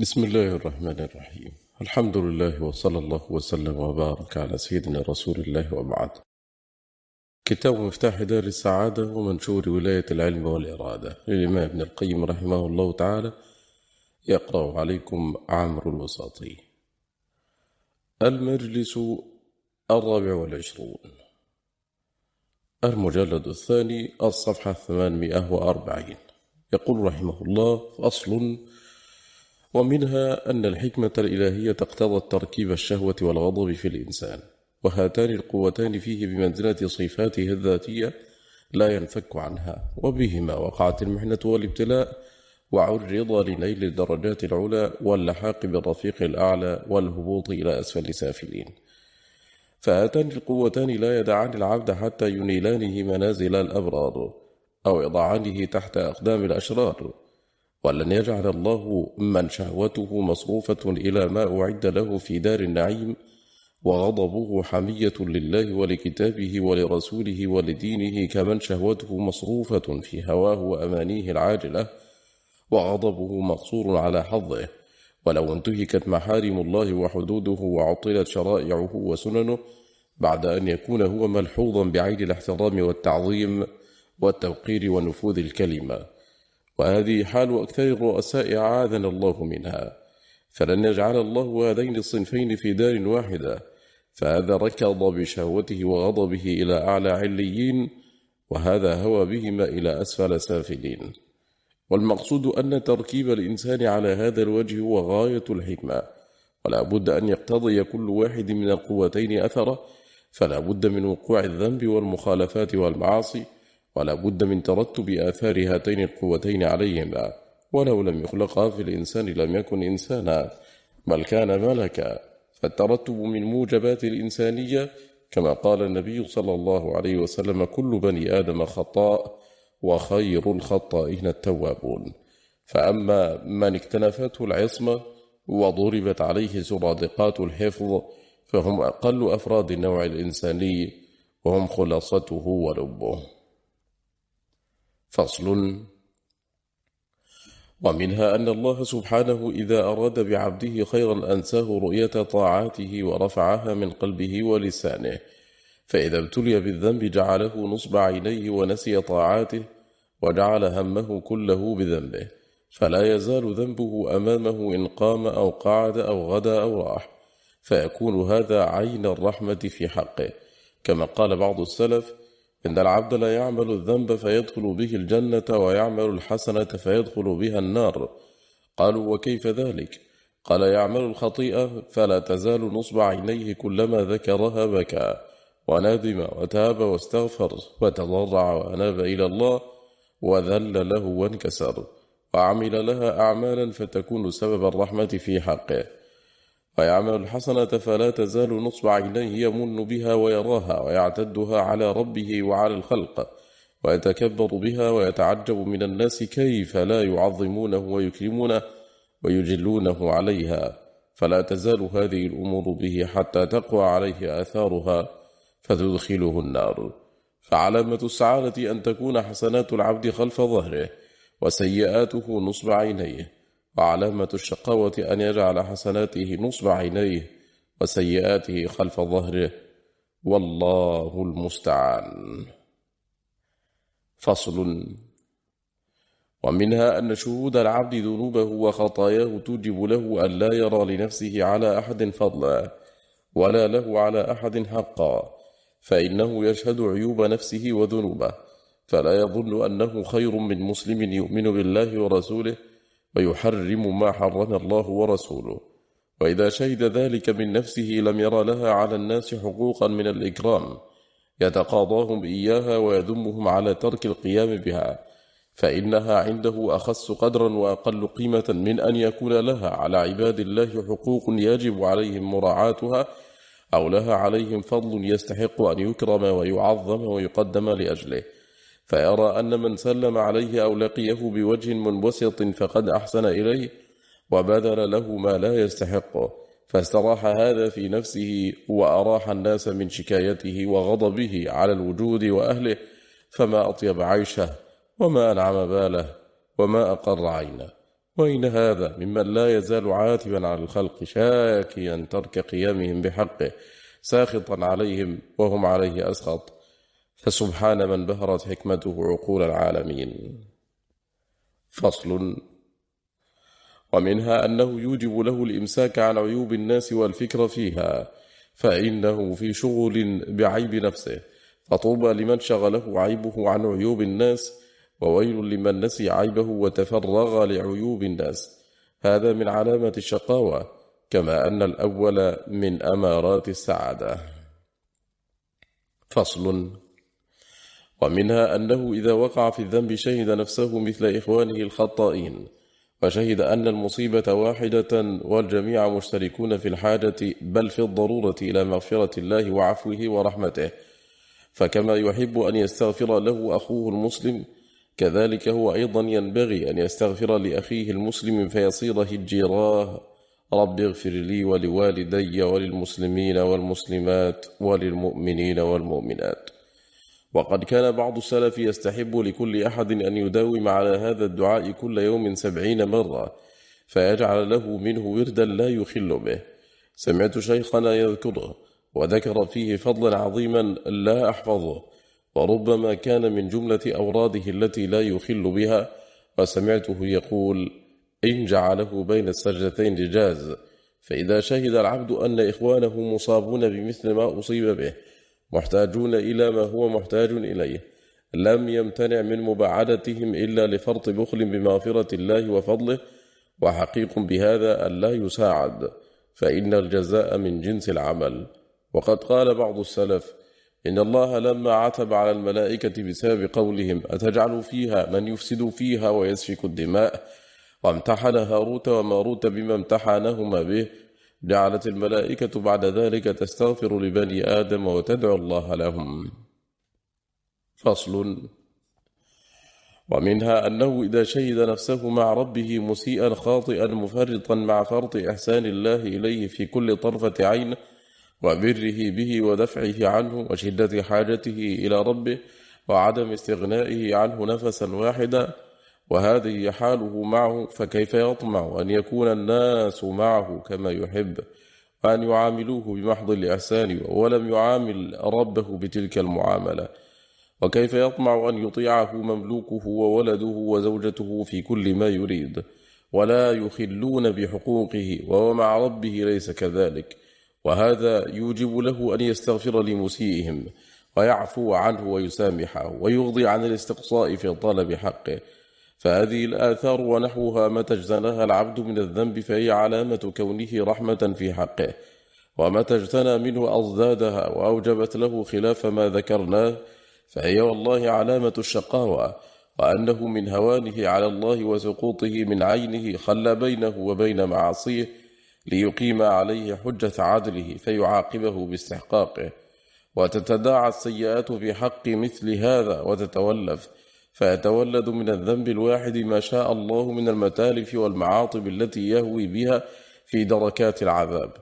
بسم الله الرحمن الرحيم. الحمد لله وصلى الله وسلم وبارك على سيدنا رسول الله وبعد. كتاب مفتاح دار السعادة ومنشور ولاية العلم والإرادة. للإمام ابن القيم رحمه الله تعالى يقرأ عليكم عمرو الوساطي. المجلس الرابع والعشرون. المجلد الثاني الصفحة الثمانمائة وأربعين. يقول رحمه الله أصل ومنها أن الحكمة الإلهية اقتضت تركيب الشهوة والغضب في الإنسان وهاتان القوتان فيه بمنزلة صفاته الذاتية لا ينفك عنها وبهما وقعت المحنة والابتلاء وعرض لنيل الدرجات العلى واللحاق بالرفيق الأعلى والهبوط إلى أسفل سافلين. فهاتان القوتان لا يدعان العبد حتى ينيلانه منازل الأبرار أو يضعانه تحت أقدام الأشرار. ولن يجعل الله من شهوته مصروفة إلى ما أعد له في دار النعيم وغضبه حمية لله ولكتابه ولرسوله ولدينه كمن شهوته مصروفة في هواه وأمانيه العاجلة وغضبه مقصور على حظه. ولو انتهكت محارم الله وحدوده وعطلت شرائعه وسننه بعد أن يكون هو ملحوظا بعين الاحترام والتعظيم والتوقير ونفوذ الكلمة. وهذه حال أكثر الرؤساء عاذنا الله منها. فلن يجعل الله هذين الصنفين في دار واحدة. فهذا ركض بشهوته وغضبه إلى أعلى عليين وهذا هوى بهما إلى أسفل سافلين. والمقصود أن تركيب الإنسان على هذا الوجه هو غاية الحكمة. ولا بد أن يقتضي كل واحد من القوتين أثره. فلا بد من وقوع الذنب والمخالفات والمعاصي. ولا بد من ترتب آثار هاتين القوتين عليهما ولو لم يخلقا في الإنسان لم يكن إنسانا. بل كان ملكا. فالترتب من موجبات الإنسانية كما قال النبي صلى الله عليه وسلم كل بني آدم خطاء وخير الخطائين التوابون. فأما من اكتنفته العصمة وضربت عليه سرادقات الحفظ فهم أقل أفراد النوع الإنساني وهم خلاصته ولبه. فصل. ومنها أن الله سبحانه إذا أراد بعبده خيرا أنساه رؤية طاعاته ورفعها من قلبه ولسانه فإذا ابتلي بالذنب جعله نصب عينيه ونسي طاعاته وجعل همه كله بذنبه فلا يزال ذنبه أمامه إن قام أو قعد أو غدا أو راح فيكون هذا عين الرحمة في حقه. كما قال بعض السلف إن العبد لا يعمل الذنب فيدخل به الجنة ويعمل الحسنة فيدخل بها النار. قالوا وكيف ذلك؟ قال يعمل الخطيئة فلا تزال نصب عينيه كلما ذكرها بكى. وندم وتاب واستغفر وتضرع وأناب إلى الله وذل له وانكسر. وعمل لها أعمالا فتكون سبب الرحمة في حقه. ويعمل الحسنة فلا تزال نصب عينيه يمن بها ويراها ويعتدها على ربه وعلى الخلق ويتكبر بها ويتعجب من الناس كيف لا يعظمونه ويكرمونه ويجلونه عليها فلا تزال هذه الأمور به حتى تقوى عليه آثارها فتدخله النار. فعلامة السعادة أن تكون حسنات العبد خلف ظهره وسيئاته نصب عينيه وعلامة الشقاوة أن يجعل حسناته نصب عينيه وسيئاته خلف ظهره. والله المستعان. فصل. ومنها أن شهود العبد ذنوبه وخطاياه توجب له أن لا يرى لنفسه على أحد فضلا ولا له على أحد حقا فإنه يشهد عيوب نفسه وذنوبه. فلا يظن أنه خير من مسلم يؤمن بالله ورسوله ويحرم ما حرم الله ورسوله. وإذا شهد ذلك من نفسه لم يرى لها على الناس حقوقا من الإكرام. يتقاضاهم إياها ويذمهم على ترك القيام بها. فإنها عنده أخص قدرا وأقل قيمة من أن يكون لها على عباد الله حقوق يجب عليهم مراعاتها أو لها عليهم فضل يستحق أن يكرم ويعظم ويقدم لأجله. فيرى أن من سلم عليه أو لقيه بوجه منبسط فقد أحسن إليه وبذل له ما لا يستحقه فاستراح هذا في نفسه وأراح الناس من شكايته وغضبه على الوجود وأهله فما أطيب عيشه وما أنعم باله وما أقر عينه. وإن هذا ممن لا يزال عاتبا على الخلق شاكيا ترك قيامهم بحقه ساخطا عليهم وهم عليه أسخط. فسبحان من بهرت حكمته عقول العالمين. فصل. ومنها أنه يوجب له الإمساك عن عيوب الناس والفكر فيها فإنه في شغل بعيب نفسه. فطوبى لمن شغله عيبه عن عيوب الناس وويل لمن نسي عيبه وتفرغ لعيوب الناس. هذا من علامة الشقاوة كما أن الأول من أمارات السعادة. فصل. ومنها أنه إذا وقع في الذنب شهد نفسه مثل إخوانه الخطائين وشهد أن المصيبة واحدة والجميع مشتركون في الحاجة بل في الضرورة إلى مغفرة الله وعفوه ورحمته. فكما يحب أن يستغفر له أخوه المسلم كذلك هو أيضا ينبغي أن يستغفر لأخيه المسلم فيصير هجيراه رب اغفر لي ولوالدي وللمسلمين والمسلمات وللمؤمنين والمؤمنات. وقد كان بعض السلف يستحب لكل أحد أن يداوم على هذا الدعاء كل يوم سبعين مرة فيجعل له منه وردا لا يخل به. سمعت شيخنا يذكره وذكر فيه فضلا عظيما لا أحفظه وربما كان من جملة أوراده التي لا يخل بها وسمعته يقول إن جعله بين السجدتين جاز فإذا شهد العبد أن إخوانه مصابون بمثل ما أصيب به محتاجون إلى ما هو محتاج إليه. لم يمتنع من مباعدتهم إلا لفرط بخل بمغفرة الله وفضله وحقيق بهذا أن لا يساعد فإن الجزاء من جنس العمل. وقد قال بعض السلف إن الله لما عتب على الملائكة بسبب قولهم أتجعل فيها من يفسد فيها ويسفك الدماء؟ وامتحن هاروت وماروت بما امتحنهما به جعلت الملائكة بعد ذلك تستغفر لبني آدم وتدعو الله لهم. فصل. ومنها أنه إذا شهد نفسه مع ربه مسيئا خاطئا مفرطا مع فرط إحسان الله إليه في كل طرفة عين وبره به ودفعه عنه وشدة حاجته إلى ربه وعدم استغنائه عنه نفسا واحدا وهذه حاله معه فكيف يطمع أن يكون الناس معه كما يحب؟ وأن يعاملوه بمحض الإحسان ولم يعامل ربه بتلك المعاملة. وكيف يطمع أن يطيعه مملوكه وولده وزوجته في كل ما يريد؟ ولا يخلون بحقوقه وهو مع ربه ليس كذلك. وهذا يوجب له أن يستغفر لمسيئهم ويعفو عنه ويسامحه ويغضي عن الاستقصاء في طلب حقه. فهذه الآثار ونحوها متى اجتناها العبد من الذنب فهي علامة كونه رحمة في حقه. ومتى اجتنى منه أضدادها وأوجبت له خلاف ما ذكرناه فهي والله علامة الشقاوة. وأنه من هوانه على الله وسقوطه من عينه خلى بينه وبين معاصيه ليقيم عليه حجة عدله فيعاقبه باستحقاقه. وتتداعى السيئات في حق مثل هذا وتتولف فيتولد من الذنب الواحد ما شاء الله من المتالف والمعاطب التي يهوي بها في دركات العذاب.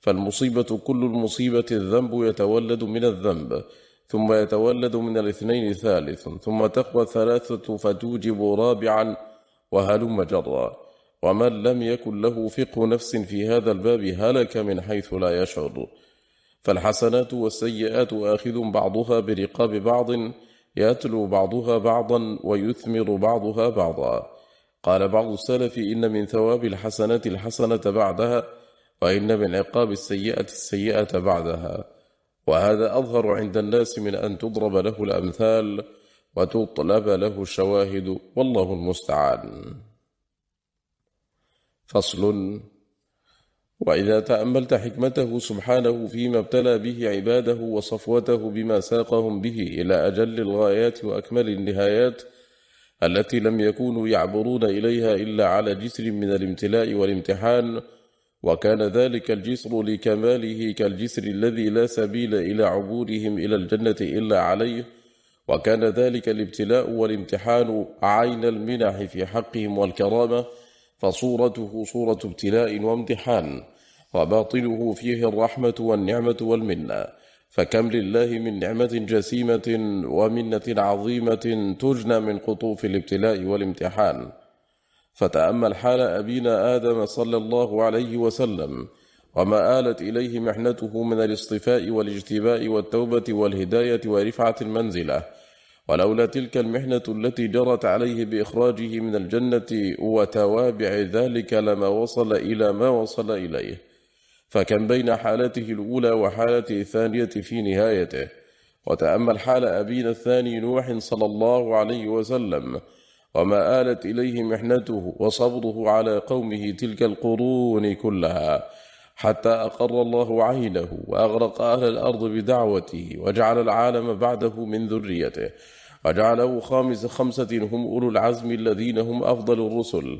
فالمصيبة كل المصيبة الذنب يتولد من الذنب ثم يتولد من الاثنين ثالث ثم تقوى ثلاثة فتوجب رابعا وهلم جرا. ومن لم يكن له فقه نفس في هذا الباب هلك من حيث لا يشعر. فالحسنات والسيئات آخذ بعضها برقاب بعض يتلو بعضها بعضا ويثمر بعضها بعضا. قال بعض السلف إن من ثواب الحسنة الحسنة بعدها وإن من عقاب السيئة السيئة بعدها. وهذا أظهر عند الناس من أن تضرب له الأمثال وتطلب له الشواهد والله المستعان. فصل. وإذا تأملت حكمته سبحانه فيما ابتلى به عباده وصفوته بما ساقهم به إلى أجل الغايات وأكمل النهايات التي لم يكونوا يعبرون إليها إلا على جسر من الامتلاء والامتحان وكان ذلك الجسر لكماله كالجسر الذي لا سبيل إلى عبورهم إلى الجنة إلا عليه وكان ذلك الابتلاء والامتحان عين المنح في حقهم والكرامة فصورته صورة ابتلاء وامتحان وباطنه فيه الرحمة والنعمة والمنة. فكم لله من نعمة جسيمة ومنة عظيمة تجنى من قطوف الابتلاء والامتحان. فتأمل حال أبينا آدم صلى الله عليه وسلم وما آلت إليه محنته من الاصطفاء والاجتباء والتوبة والهداية ورفعة المنزلة. ولولا تلك المحنة التي جرت عليه بإخراجه من الجنة وتوابع ذلك لما وصل إلى ما وصل إليه. فكم بين حالته الأولى وحالته الثانية في نهايته. وتأمل حال أبينا الثاني نوح صلى الله عليه وسلم. وما آلت إليه محنته وصبره على قومه تلك القرون كلها. حتى أقر الله عينه وأغرق أهل الأرض بدعوته وجعل العالم بعده من ذريته. وجعله خامس خمسة هم أولو العزم الذين هم أفضل الرسل.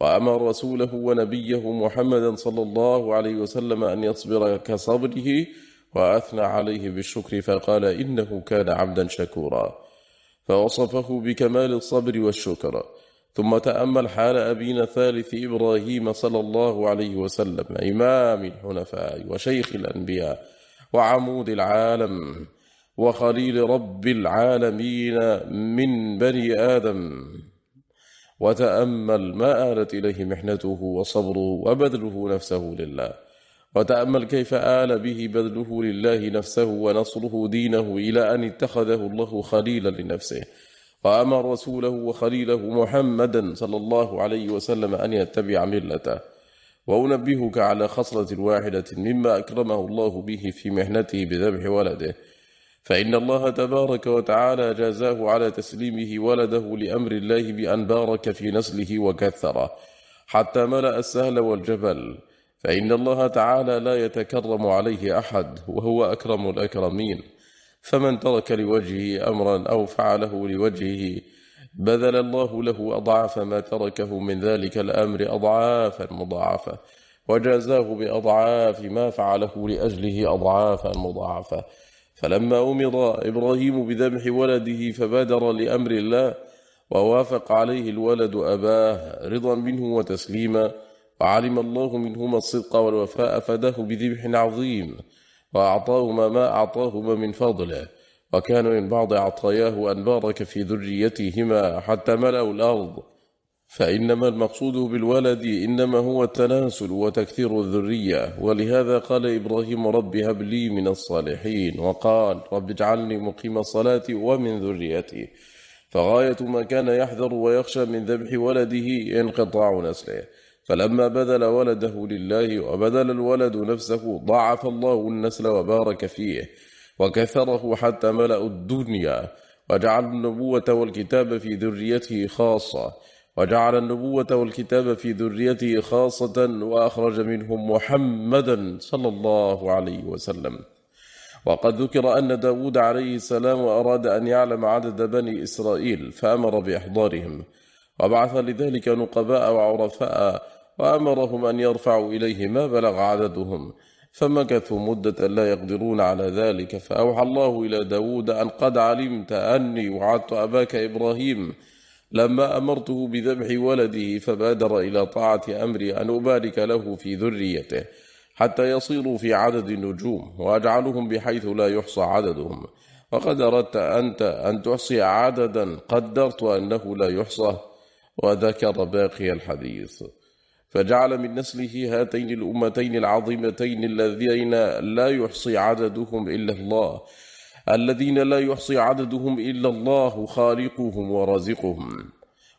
وأمر رسوله ونبيه محمدا صلى الله عليه وسلم أن يصبر كصبره وأثنى عليه بالشكر فقال إنه كان عبدا شكورا. فوصفه بكمال الصبر والشكر. ثم تأمل حال أبينا الثالث إبراهيم صلى الله عليه وسلم إمام الحنفاء وشيخ الأنبياء وعمود العالم وخليل رب العالمين من بني آدم. وتأمل ما آلت إليه محنته وصبره وبذله نفسه لله. وتأمل كيف آل به بذله لله نفسه ونصره دينه إلى أن اتخذه الله خليلا لنفسه. وأمر رسوله وخليله محمدا صلى الله عليه وسلم أن يتبع ملته وأنبهك على خصلة واحدة مما أكرمه الله به في محنته بذبح ولده. فإن الله تبارك وتعالى جازاه على تسليمه ولده لأمر الله بأن بارك في نسله وكثره حتى ملأ السهل والجبل. فإن الله تعالى لا يتكرم عليه أحد وهو أكرم الأكرمين. فمن ترك لوجهه أمرا أو فعله لوجهه بذل الله له أضعاف ما تركه من ذلك الأمر أضعافا مضاعفة وجازاه بأضعاف ما فعله لأجله أضعافا مضاعفة. فلما أمر إبراهيم بذبح ولده فبادر لأمر الله ووافق عليه الولد أباه رضا منه وتسليما وعلم الله منهما الصدق والوفاء فداه بذبح عظيم. وأعطاهما ما أعطاهما من فضله. وكان من بعض عطاياه أن بارك في ذريتهما حتى ملأوا الأرض. فإنما المقصود بالولد إنما هو التناسل وتكثير الذرية. ولهذا قال إبراهيم رب هب لي من الصالحين. وقال رب اجعلني مقيم الصلاة ومن ذريتي. فغاية ما كان يحذر ويخشى من ذبح ولده انقطاع نسله. فلما بذل ولده لله وبذل الولد نفسه ضاعف الله النسل وبارك فيه وكثره حتى ملأ الدنيا وجعل النبوة والكتاب في ذريته خاصة وجعل النبوة والكتاب في ذريته خاصة وأخرج منهم محمدا صلى الله عليه وسلم. وقد ذكر أن داود عليه السلام أراد أن يعلم عدد بني إسرائيل فأمر بإحضارهم وبعث لذلك نقباء وعرفاء وأمرهم أن يرفعوا إليه ما بلغ عددهم فمكثوا مدة لا يقدرون على ذلك فأوحى الله إلى داود أن قد علمت أني وعدت أباك إبراهيم لما أمرته بذبح ولده فبادر إلى طاعة أمري أن أبارك له في ذريته حتى يصيروا في عدد النجوم وأجعلهم بحيث لا يحصى عددهم. وقد أردت أنت أن تحصي عددا قدرت أنه لا يحصى وذكر باقي الحديث. فجعل من نسله هاتين الأمتين العظيمتين الذين لا يحصي عددهم إلا الله الذين لا يحصي عددهم إلا الله خالقهم ورازقهم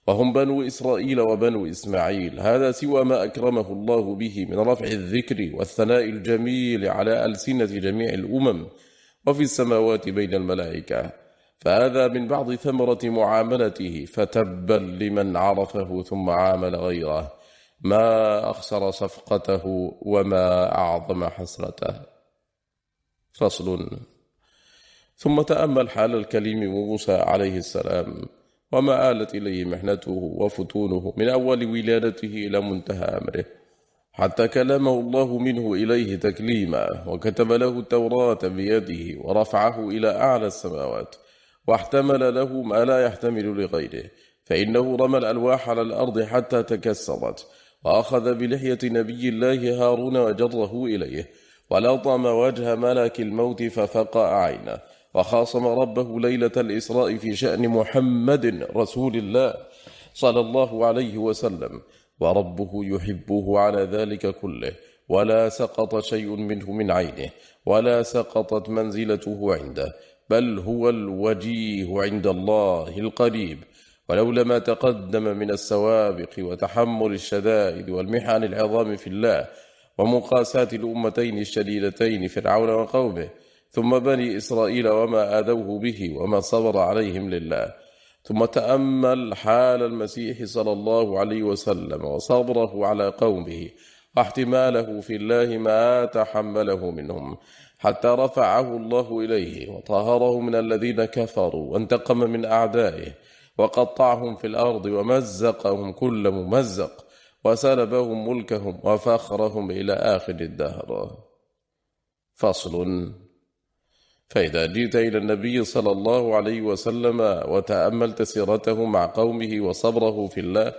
وهم بنو إسرائيل وبنو إسماعيل. هذا سوى ما أكرمه الله به من رفع الذكر والثناء الجميل على ألسنة جميع الأمم وفي السماوات بين الملائكة. فهذا من بعض ثمرة معاملته فتبا لمن عرفه ثم عامل غيره. ما أخسر صفقته وما أعظم حسرته. فصل. ثم تأمل حال الكليم موسى عليه السلام وما آلت إليه محنته وفتونه من أول ولادته إلى منتهى أمره. حتى كلمه الله منه إليه تكليما وكتب له التوراة بيده ورفعه إلى أعلى السماوات واحتمل له ما لا يحتمل لغيره. فإنه رمى الألواح على الأرض حتى تكسرت وأخذ بلحية نبي الله هارون وجره إليه ولطم وجه ملك الموت ففقع عينه وخاصم ربه ليلة الإسراء في شأن محمد رسول الله صلى الله عليه وسلم وربه يحبه على ذلك كله ولا سقط شيء منه من عينه ولا سقطت منزلته عنده بل هو الوجيه عند الله القريب. ولولا ما تقدم من السوابق وتحمل الشدائد والمحن العظام في الله ومقاساة الأمتين الشديدتين فرعون وقومه ثم بني إسرائيل وما آذوه به وما صبر عليهم لله ثم تأمل حال المسيح صلى الله عليه وسلم وصبره على قومه واحتماله في الله ما تحمله منهم حتى رفعه الله إليه وطهره من الذين كفروا وانتقم من أعدائه وقطعهم في الأرض ومزقهم كل ممزق وسلبهم ملكهم وفخرهم إلى آخر الدهر. فصل. فإذا جئت إلى النبي صلى الله عليه وسلم وتأملت سيرته مع قومه وصبره في الله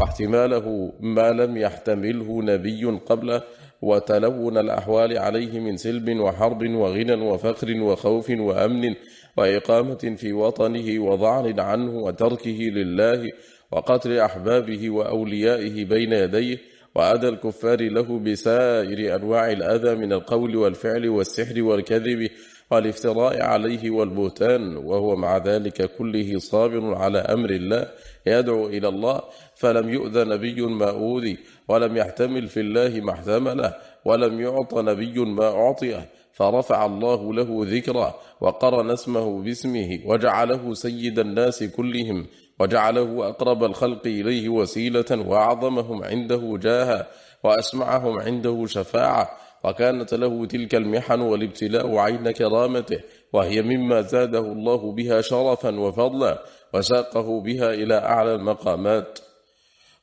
واحتماله ما لم يحتمله نبي قبله وتلون الأحوال عليه من سلب وحرب وغنى وفخر وخوف وأمن وإقامة في وطنه وضعن عنه وتركه لله وقتل أحبابه وأوليائه بين يديه وأذى الكفار له بسائر أنواع الأذى من القول والفعل والسحر والكذب والافتراء عليه والبهتان وهو مع ذلك كله صابر على أمر الله يدعو إلى الله فلم يؤذى نبي ما أوذي ولم يحتمل في الله ما احتمله ولم يعط نبي ما أعطيه. فرفع الله له ذكره وقرن اسمه باسمه وجعله سيد الناس كلهم وجعله أقرب الخلق إليه وسيلة وأعظمهم عنده جاها وأسمعهم عنده شفاعة وكانت له تلك المحن والابتلاء عين كرامته وهي مما زاده الله بها شرفا وفضلا وساقه بها إلى أعلى المقامات.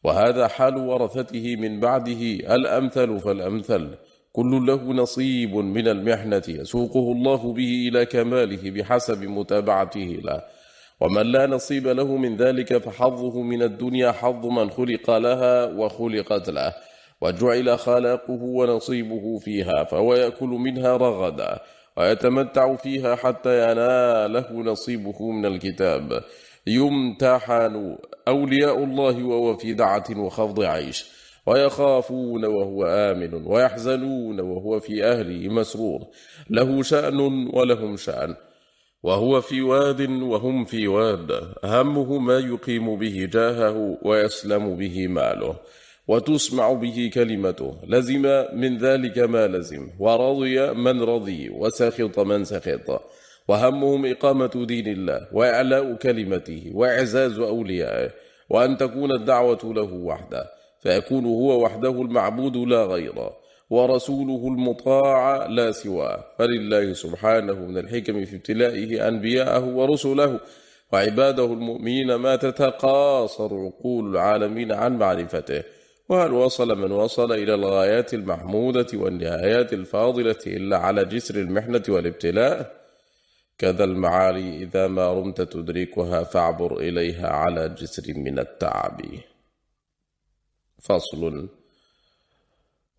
وهذا حال ورثته من بعده الأمثل فالأمثل. كل له نصيب من المحنة يسوقه الله به إلى كماله بحسب متابعته له. ومن لا نصيب له من ذلك فحظه من الدنيا حظ من خلق لها وخلقت له. وجعل خلاقه ونصيبه فيها فهو يأكل منها رغدا ويتمتع فيها حتى يناله نصيبه من الكتاب. يمتحن أولياء الله وهو في دعة وخفض عيش. ويخافون وهو آمن ويحزنون وهو في أهله مسرور. له شأن ولهم شأن وهو في واد وهم في واد. همه ما يقيم به جاهه ويسلم به ماله وتسمع به كلمته. لزم من ذلك ما لزم ورضي من رضي وسخط من سخط. وهمهم إقامة دين الله وإعلاء كلمته وإعزاز أوليائه وأن تكون الدعوة له وحده. فيكون هو وحده المعبود لا غيره ورسوله المطاع لا سواه. فلله سبحانه من الحكم في ابتلائه أنبياءه ورسله وعباده المؤمنين ما تتقاصر عقول العالمين عن معرفته. وهل وصل من وصل إلى الغايات المحمودة والنهايات الفاضلة إلا على جسر المحنة والابتلاء؟ كذا المعالي إذا ما رمت تدركها فاعبر إليها على جسر من التعب. فصل.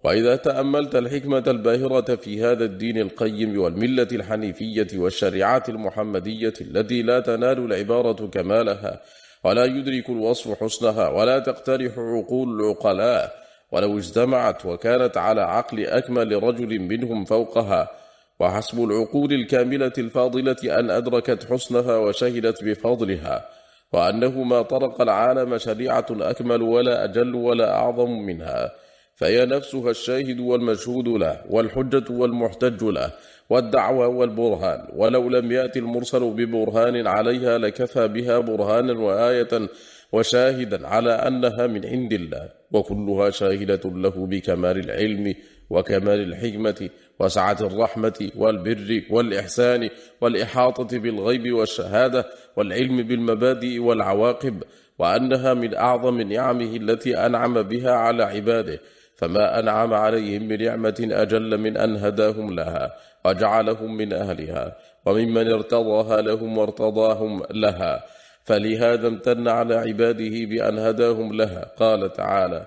وإذا تأملت الحكمة الباهرة في هذا الدين القيم والملة الحنيفية والشريعات المحمدية التي لا تنال العبارة كمالها ولا يدرك الوصف حسنها ولا تقترح عقول العقلاء ولو اجتمعت وكانت على عقل أكمل رجل منهم فوقها وحسب العقول الكاملة الفاضلة أن أدركت حسنها وشهدت بفضلها. وأنه ما طرق العالم شريعة أكمل ولا أجل ولا أعظم منها فهي نفسها الشاهد والمشهود له والحجة والمحتج له والدعوة والبرهان. ولو لم يأتي المرسل ببرهان عليها لكفى بها برهانا وآية وشاهدا على أنها من عند الله وكلها شاهدة له بكمال العلم وكمال الحكمة وسعة الرحمة والبر والإحسان والإحاطة بالغيب والشهادة والعلم بالمبادئ والعواقب وأنها من أعظم نعمه التي أنعم بها على عباده فما أنعم عليهم بنعمة أجل من أن هداهم لها وجعلهم من أهلها وممن ارتضاها لهم وارتضاهم لها. فلهذا امتن على عباده بأن هداهم لها. قال تعالى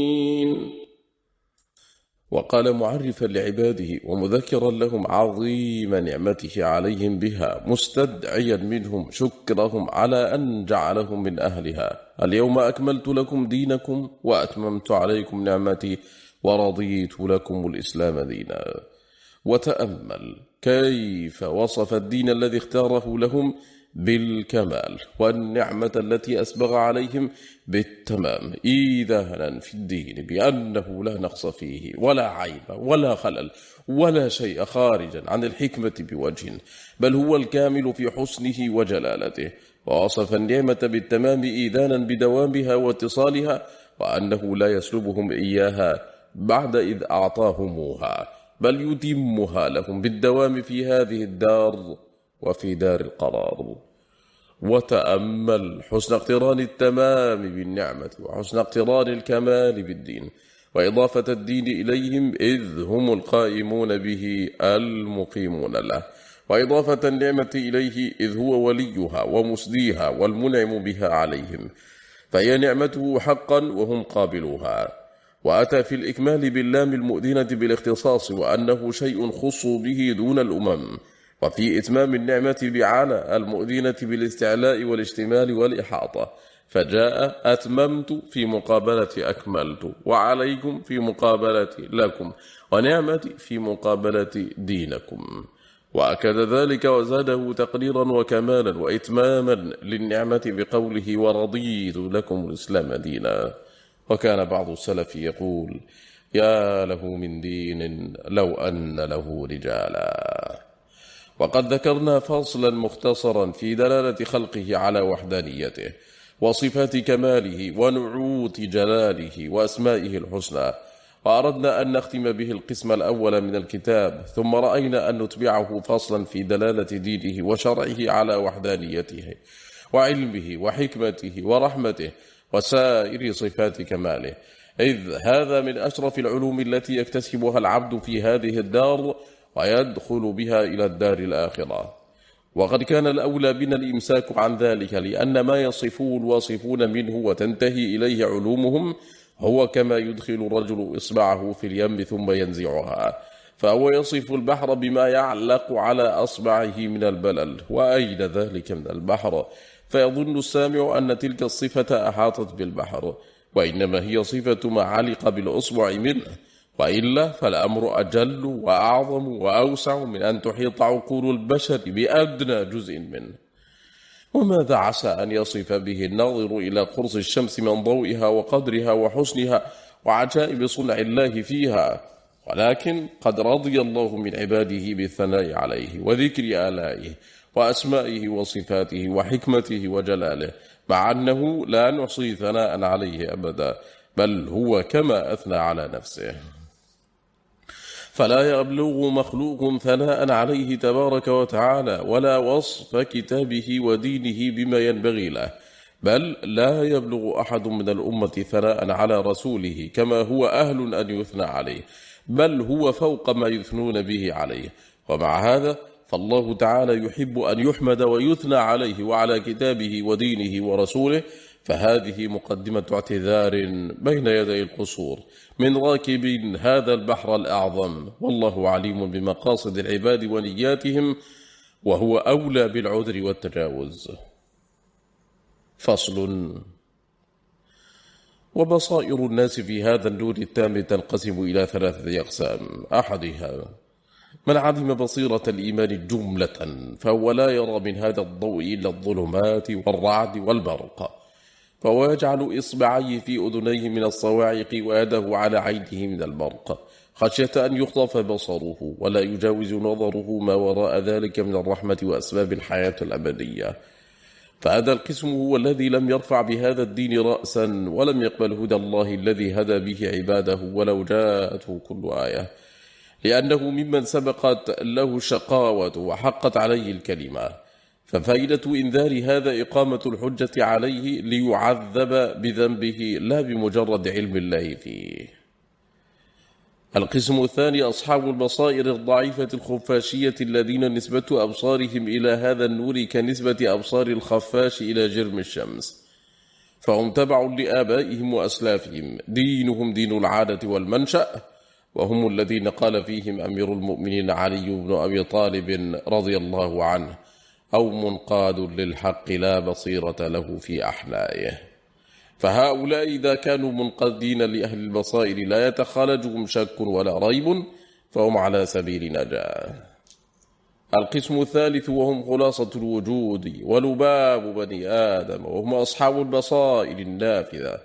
وقال معرفا لعباده ومذكرا لهم عظيم نعمته عليهم بها مستدعيا منهم شكرهم على أن جعلهم من أهلها. اليوم أكملت لكم دينكم وأتممت عليكم نعمتي ورضيت لكم الإسلام دينا. وتأمل كيف وصف الدين الذي اختاره لهم بالكمال والنعمة التي أسبغ عليهم بالتمام. إيذانا في الدين بأنه لا نقص فيه ولا عيب ولا خلل ولا شيء خارجا عن الحكمة بوجه بل هو الكامل في حسنه وجلالته. ووصف النعمة بالتمام إيذانا بدوامها واتصالها وأنه لا يسلبهم إياها بعد إذ أعطاهموها بل يتمها لهم بالدوام في هذه الدار. وفي دار القرار. وتأمل حسن اقتران التمام بالنعمة وحسن اقتران الكمال بالدين وإضافة الدين إليهم إذ هم القائمون به المقيمون له. وإضافة النعمة إليه إذ هو وليها ومسديها والمنعم بها عليهم. فهي نعمته حقا وهم قابلوها. وأتى في الإكمال باللام المؤذنة بالاختصاص وأنه شيء خصوا به دون الأمم. وفي إتمام النعمة بعلى المؤذنة بالاستعلاء والاشتمال والإحاطة. فجاء أتممت في مقابلة أكملت. وعليكم في مقابلة لكم. ونعمتي في مقابلة دينكم. وأكد ذلك وزاده تقريرا وكمالا وإتماما للنعمة بقوله ورضيت لكم الإسلام دينا. وكان بعض السلف يقول يا له من دين لو أن له رجالا. وقد ذكرنا فصلا مختصرا في دلالة خلقه على وحدانيته وصفات كماله ونعوت جلاله وأسمائه الحسنى. وأردنا أن نختم به القسم الأول من الكتاب ثم رأينا أن نتبعه فصلا في دلالة دينه وشرعه على وحدانيته وعلمه وحكمته ورحمته وسائر صفات كماله. إذ هذا من أشرف العلوم التي يكتسبها العبد في هذه الدار ويدخل بها إلى الدار الآخرة. وقد كان الأولى بنا الإمساك عن ذلك لأن ما يصفه الواصفون منه وتنتهي إليه علومهم هو كما يدخل الرجل إصبعه في اليم ثم ينزعها. فهو يصف البحر بما يعلق على أصبعه من البلل. وأين ذلك من البحر؟ فيظن السامع أن تلك الصفة أحاطت بالبحر وإنما هي صفة ما علق بالأصبع منه. وإلا فالأمر أجل وأعظم وأوسع من أن تحيط عقول البشر بأدنى جزء منه. وماذا عسى أن يصف به الناظر إلى قرص الشمس من ضوئها وقدرها وحسنها وعجائب صنع الله فيها؟ ولكن قد رضي الله من عباده بالثناء عليه وذكر آلائه وأسمائه وصفاته وحكمته وجلاله مع أنه لا نحصي ثناء عليه أبدا بل هو كما أثنى على نفسه. فلا يبلغ مخلوق ثناء عليه تبارك وتعالى ولا وصف كتابه ودينه بما ينبغي له بل لا يبلغ أحد من الأمة ثناء على رسوله كما هو أهل أن يثنى عليه بل هو فوق ما يثنون به عليه. ومع هذا فالله تعالى يحب أن يحمد ويثنى عليه وعلى كتابه ودينه ورسوله فهذه مقدمة اعتذار بين يدي القصور. من راكب هذا البحر الأعظم والله عليم بمقاصد العباد ونياتهم وهو أولى بالعذر والتجاوز. فصل. وبصائر الناس في هذا النور التام تنقسم إلى ثلاثة أقسام. أحدها من عدم بصيرة الإيمان جملة فهو لا يرى من هذا الضوء إلا الظلمات والرعد والبرق. فهو يجعل إصبعيه في أذنيه من الصواعق ويده على عينه من البرق خشية أن يخطف بصره ولا يجاوز نظره ما وراء ذلك من الرحمة وأسباب الحياة الأبدية. فهذا القسم هو الذي لم يرفع بهذا الدين رأسا ولم يقبل هدى الله الذي هدى به عباده ولو جاءته كل آية. لأنه ممن سبقت له الشقاوة وحقت عليه الكلمة. ففائدة إنذار هذا إقامة الحجة عليه ليعذب بذنبه لا بمجرد علم الله فيه. القسم الثاني أصحاب البصائر الضعيفة الخفاشية الذين نسبة أبصارهم إلى هذا النور كنسبة أبصار الخفاش إلى جرم الشمس. فهم تبع لآبائهم وأسلافهم. دينهم دين العادة والمنشأ. وهم الذين قال فيهم أمير المؤمنين علي بن أبي طالب رضي الله عنه. أو منقاد للحق لا بصيرة له في أحلائه فهؤلاء إذا كانوا منقذين لأهل البصائر لا يتخالجهم شك ولا ريب فهم على سبيل نجاة. القسم الثالث وهم خلاصة الوجود ولباب بني آدم وهم أصحاب البصائر النافذة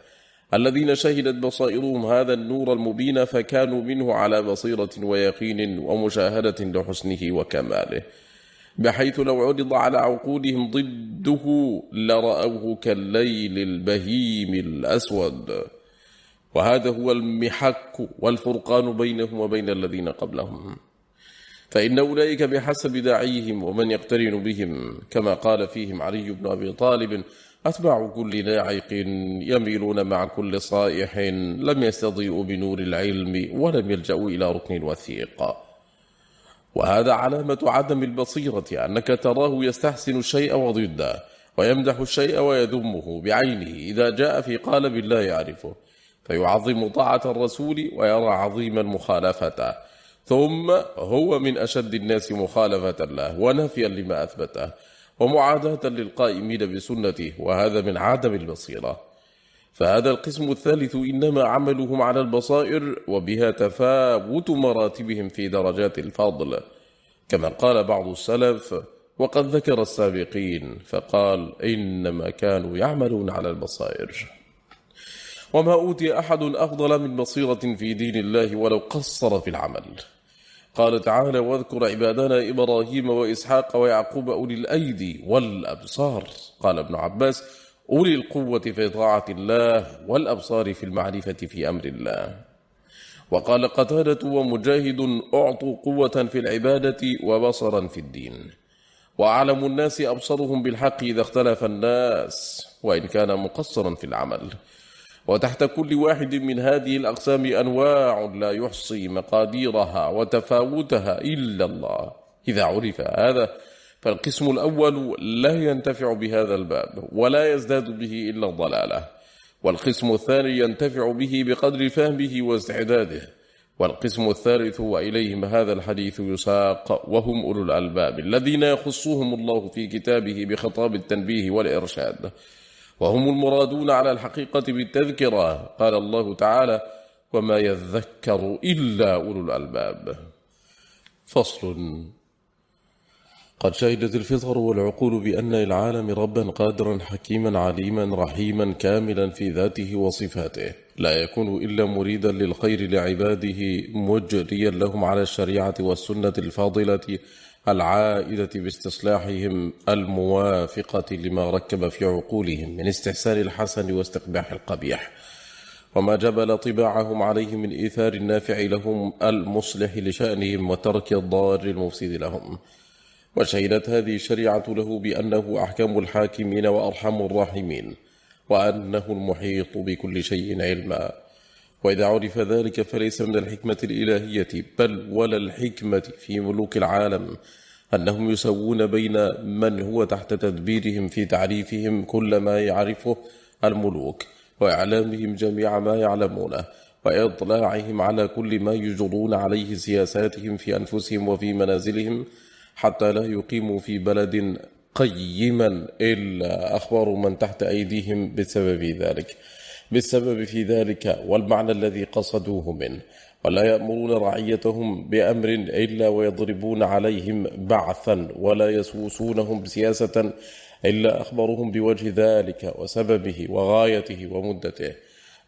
الذين شهدت بصائرهم هذا النور المبين فكانوا منه على بصيرة ويقين ومشاهدة لحسنه وكماله. بحيث لو عرض على عقولهم ضده لرأوه كالليل البهيم الأسود. وهذا هو المحك والفرقان بينهم وبين الذين قبلهم. فإن أولئك بحسب داعيهم ومن يقترن بهم كما قال فيهم علي بن أبي طالب أتباع كل ناعق يميلون مع كل صائح لم يستضيئوا بنور العلم ولم يلجأوا إلى ركن وثيق وهذا علامة عدم البصيرة أنك تراه يستحسن الشيء وضده ويمدح الشيء ويذمه بعينه إذا جاء في قالب لا يعرفه فيعظم طاعة الرسول ويرى عظيما مخالفته. ثم هو من أشد الناس مخالفة له ونفيا لما أثبته ومعاداة للقائمين بسنته وهذا من عدم البصيرة. فهذا القسم الثالث إنما عملهم على البصائر وبها تفاوت مراتبهم في درجات الفضل. كما قال بعض السلف وقد ذكر السابقين فقال إنما كانوا يعملون على البصائر. وما أوتي أحد أفضل من بصيرة في دين الله ولو قصر في العمل. قال تعالى واذكر عبادنا إبراهيم وإسحاق ويعقوب أولي الأيدي والأبصار. قال ابن عباس أولي القوة في طاعة الله والأبصار في المعرفة في أمر الله. وقال قتادة ومجاهد أعطوا قوة في العبادة وبصرا في الدين. وأعلم الناس أبصرهم بالحق إذا اختلف الناس وإن كان مقصرا في العمل. وتحت كل واحد من هذه الأقسام أنواع لا يحصي مقاديرها وتفاوتها إلا الله. إذا عرف هذا فالقسم الأول لا ينتفع بهذا الباب ولا يزداد به إلا الضلالة والقسم الثاني ينتفع به بقدر فهمه واستعداده والقسم الثالث وإليهم هذا الحديث يساق وهم أولو الألباب الذين يخصهم الله في كتابه بخطاب التنبيه والإرشاد وهم المرادون على الحقيقة بالتذكرة قال الله تعالى وما يذكر إلا أولو الألباب فصل. قد شهدت الفطر والعقول بأن العالم ربا قادرا حكيما عليما رحيما كاملا في ذاته وصفاته. لا يكون إلا مريدا للخير لعباده مجريا لهم على الشريعة والسنة الفاضلة العائدة باستصلاحهم الموافقة لما ركب في عقولهم من استحسان الحسن واستقباح القبيح. وما جبل طباعهم عليه من إيثار النافع لهم المصلح لشأنهم وترك الضار المفسد لهم. وشهدت هذه الشريعة له بأنه أحكم الحاكمين وأرحم الراحمين وأنه المحيط بكل شيء علما. وإذا عرف ذلك فليس من الحكمة الإلهية بل ولا الحكمة في ملوك العالم أنهم يسوون بين من هو تحت تدبيرهم في تعريفهم كل ما يعرفه الملوك وإعلامهم جميع ما يعلمونه وإطلاعهم على كل ما يجرون عليه سياساتهم في أنفسهم وفي منازلهم حتى لا يقيموا في بلد قيما إلا أخبار من تحت أيديهم بسبب ذلك. بالسبب في ذلك والمعنى الذي قصدوه منه ولا يأمرون رعيتهم بأمر إلا ويضربون عليهم بعثا ولا يسوسونهم سياسة إلا أخبرهم بوجه ذلك وسببه وغايته ومدته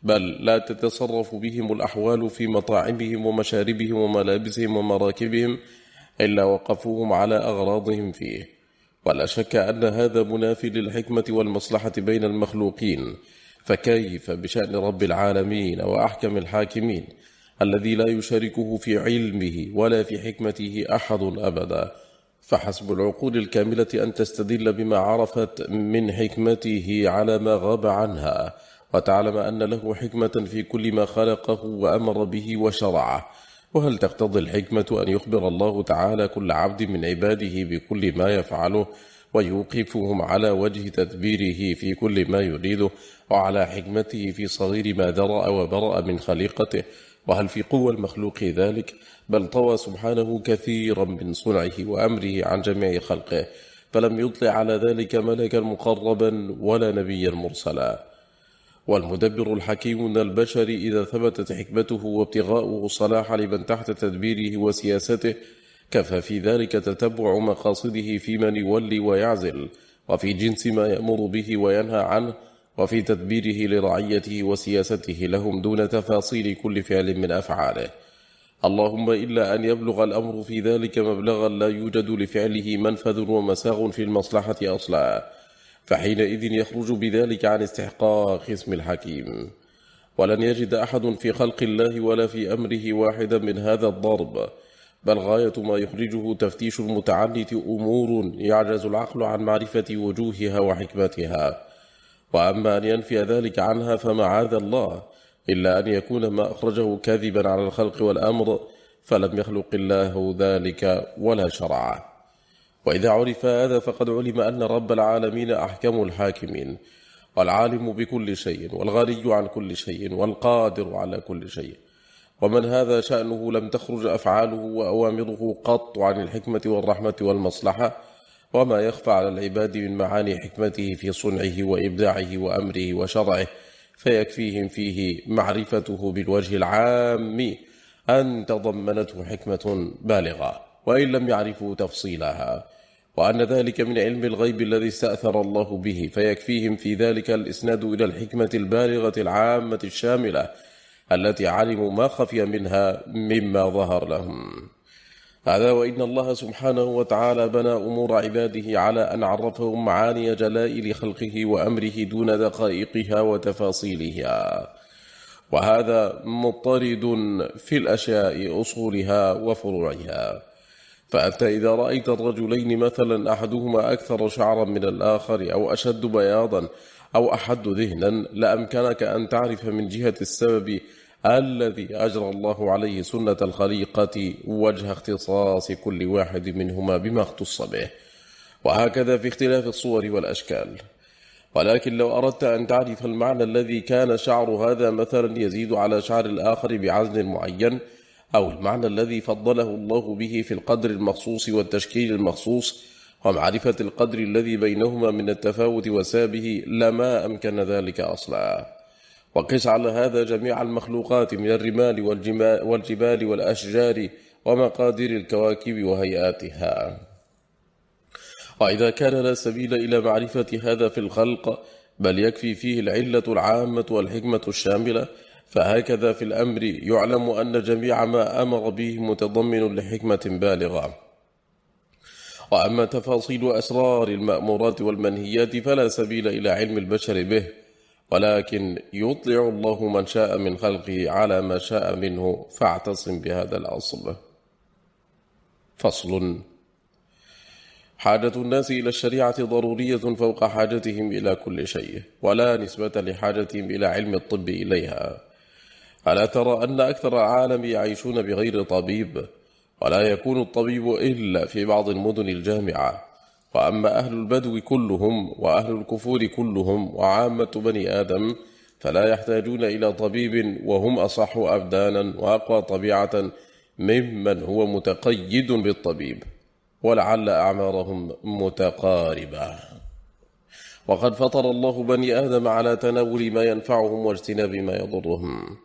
بل لا تتصرف بهم الأحوال في مطاعمهم ومشاربهم وملابسهم ومراكبهم إلا وقفوهم على أغراضهم فيه. ولا شك أن هذا منافي للحكمة والمصلحة بين المخلوقين. فكيف بشأن رب العالمين وأحكم الحاكمين الذي لا يشاركه في علمه ولا في حكمته أحد أبدا؟ فحسب العقول الكاملة أن تستدل بما عرفت من حكمته على ما غاب عنها وتعلم أن له حكمة في كل ما خلقه وأمر به وشرعه. وهل تقتضي الحكمة أن يخبر الله تعالى كل عبد من عباده بكل ما يفعله ويوقفهم على وجه تدبيره في كل ما يريده وعلى حكمته في صغير ما درأ وبرأ من خليقته؟ وهل في قوى المخلوق ذلك؟ بل طوى سبحانه كثيرا من صنعه وأمره عن جميع خلقه فلم يطلع على ذلك ملكا مقربا ولا نبيا مرسلا. والمدبر الحكيم من البشر إذا ثبتت حكمته وابتغاؤه صلاح لمن تحت تدبيره وسياسته كفى في ذلك تتبع مقاصده في من يولي ويعزل وفي جنس ما يأمر به وينهى عنه وفي تدبيره لرعيته وسياسته لهم دون تفاصيل كل فعل من أفعاله. اللهم إلا أن يبلغ الأمر في ذلك مبلغا لا يوجد لفعله منفذ ومساغ في المصلحة أصلا. فحينئذ يخرج بذلك عن استحقاق اسم الحكيم. ولن يجد أحد في خلق الله ولا في أمره واحدا من هذا الضرب. بل غاية ما يخرجه تفتيش المتعنت أمور يعجز العقل عن معرفة وجوهها وحكمتها. وأما أن ينفي ذلك عنها فمعاذ الله إلا أن يكون ما أخرجه كاذبا على الخلق والأمر فلم يخلق الله ذلك ولا شرعه. وإذا عرف هذا فقد علم أن رب العالمين أحكم الحاكمين والعالم بكل شيء والغني عن كل شيء والقادر على كل شيء. ومن هذا شأنه لم تخرج أفعاله وأوامره قط عن الحكمة والرحمة والمصلحة وما يخفى على العباد من معاني حكمته في صنعه وإبداعه وأمره وشرعه فيكفيهم فيه معرفته بالوجه العام أن تضمنته حكمة بالغة وإن لم يعرفوا تفصيلها. وأن ذلك من علم الغيب الذي استأثر الله به فيكفيهم في ذلك الإسناد إلى الحكمة البالغة العامة الشاملة التي علموا ما خفي منها مما ظهر لهم. هذا وإن الله سبحانه وتعالى بنى أمور عباده على أن عرفهم معاني جلائل خلقه وأمره دون دقائقها وتفاصيلها. وهذا مضطرد في الأشياء أصولها وفروعها. فأنت إذا رأيت الرجلين مثلا أحدهما أكثر شعرا من الآخر أو أشد بياضا أو أحد ذهنا لأمكنك أن تعرف من جهة السبب الذي أجرى الله عليه سنة الخليقة وجه اختصاص كل واحد منهما بما اختص به. وهكذا في اختلاف الصور والأشكال. ولكن لو أردت أن تعرف المعنى الذي كان شعر هذا مثلا يزيد على شعر الآخر بعزل معين أو المعنى الذي فضله الله به في القدر المخصوص والتشكيل المخصوص ومعرفة القدر الذي بينهما من التفاوت وسابه لما أمكن ذلك أصلا. وقس على هذا جميع المخلوقات من الرمال والجبال والأشجار ومقادير الكواكب وهيئاتها. وإذا كان لا سبيل إلى معرفة هذا في الخلق بل يكفي فيه العلة العامة والحكمة الشاملة فهكذا في الأمر يعلم أن جميع ما أمر به متضمن لحكمة بالغة. وأما تفاصيل أسرار المأمورات والمنهيات فلا سبيل إلى علم البشر به ولكن يطلع الله من شاء من خلقه على ما شاء منه فاعتصم بهذا الأصل. فصل. حاجة الناس إلى الشريعة ضرورية فوق حاجتهم إلى كل شيء ولا نسبة لحاجتهم إلى علم الطب إليها. ألا ترى أن أكثر العالم يعيشون بغير طبيب؟ ولا يكون الطبيب إلا في بعض المدن الجامعة. وأما أهل البدو كلهم وأهل الكفور كلهم وعامة بني آدم فلا يحتاجون إلى طبيب وهم أصح أبدانا وأقوى طبيعة ممن هو متقيد بالطبيب. ولعل أعمارهم متقاربة. وقد فطر الله بني آدم على تناول ما ينفعهم واجتناب ما يضرهم.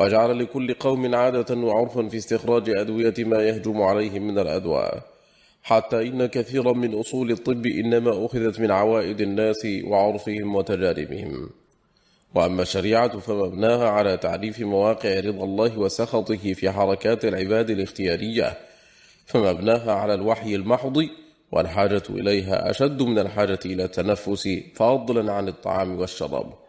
وجعل لكل قوم عادة وعرفا في استخراج أدوية ما يهجم عليهم من الأدواء. حتى إن كثيرا من أصول الطب إنما أخذت من عوائد الناس وعرفهم وتجاربهم. وأما الشريعة فمبناها على تعريف مواقع رضا الله وسخطه في حركات العباد الاختيارية. فمبناها على الوحي المحض والحاجة إليها أشد من الحاجة إلى التنفس فضلا عن الطعام والشراب.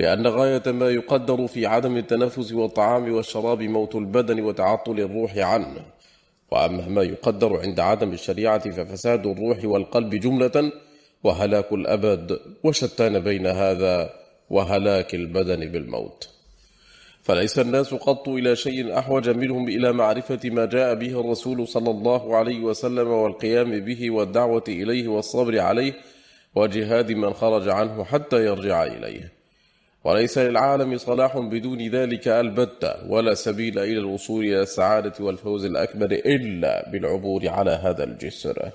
لأن غاية ما يقدر في عدم التنفس والطعام والشراب موت البدن وتعطل الروح عنه. وأما ما يقدر عند عدم الشريعة ففساد الروح والقلب جملة وهلاك الأبد وشتان بين هذا وهلاك البدن بالموت. فليس الناس قط إلى شيء أحوج منهم إلى معرفة ما جاء به الرسول صلى الله عليه وسلم والقيام به والدعوة إليه والصبر عليه وجهاد من خرج عنه حتى يرجع إليه. وليس للعالم صلاح بدون ذلك البتة ولا سبيل إلى الوصول إلى السعادة والفوز الأكبر إلا بالعبور على هذا الجسر.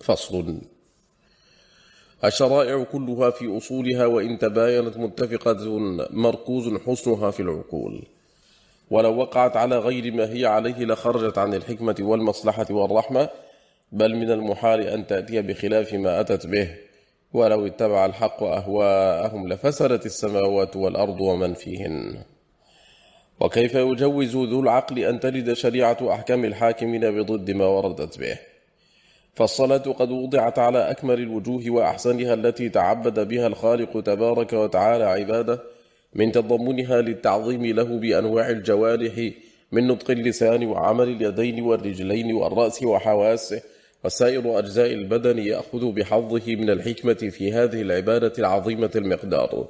فصل. الشرائع كلها في أصولها وإن تباينت متفقة مركوز حسنها في العقول. ولو وقعت على غير ما هي عليه لخرجت عن الحكمة والمصلحة والرحمة بل من المحال أن تأتي بخلاف ما أتت به. ولو اتبع الحق أهواءهم لفسدت السماوات والأرض ومن فيهن. وكيف يجوز ذو العقل أن تلد شريعة أحكام الحاكمين بضد ما وردت به؟ فالصلاة قد وضعت على أكمل الوجوه وأحسنها التي تعبد بها الخالق تبارك وتعالى عباده من تضمنها للتعظيم له بأنواع الجوارح من نطق اللسان وعمل اليدين والرجلين والرأس وحواسه وسائر أجزاء البدن يأخذ بحظه من الحكمة في هذه العبادة العظيمة المقدار.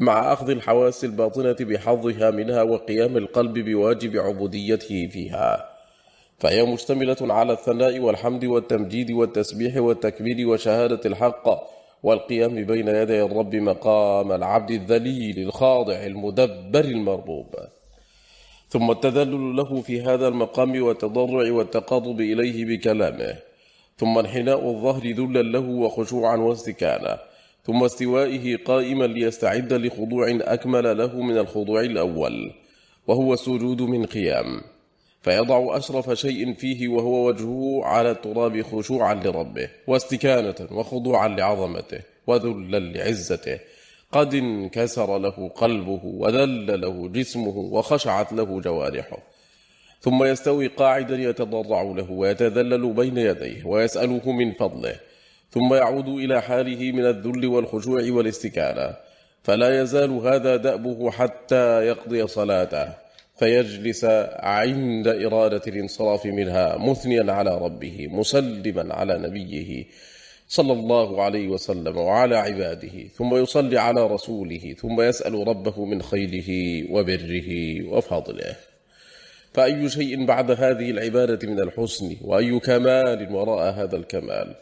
مع أخذ الحواس الباطنة بحظها منها وقيام القلب بواجب عبوديته فيها فهي مشتملة على الثناء والحمد والتمجيد والتسبيح والتكبير وشهادة الحق والقيام بين يدي الرب مقام العبد الذليل الخاضع المدبر المربوب. ثم التذلل له في هذا المقام والتضرع والتقرب إليه بكلامه. ثم انحناء الظهر ذلا له وخشوعا واستكانا ثم استوائه قائما ليستعد لخضوع أكمل له من الخضوع الأول وهو السجود من قيام. فيضع أشرف شيء فيه وهو وجهه على التراب خشوعا لربه واستكانة وخضوعا لعظمته وذلا لعزته. قد انكسر له قلبه وذل له جسمه وخشعت له جوارحه. ثم يستوي قاعدا يتضرع له ويتذلل بين يديه ويسأله من فضله. ثم يعود إلى حاله من الذل والخشوع والاستكانة. فلا يزال هذا دأبه حتى يقضي صلاته. فيجلس عند إرادة الانصراف منها مثنيا على ربه مسلما على نبيه. صلى الله عليه وسلم وعلى عباده ثم يصلي على رسوله ثم يسأل ربه من خيره وبره وفضله. فأي شيء بعد هذه العبادة من الحسن وأي كمال وراء هذا الكمال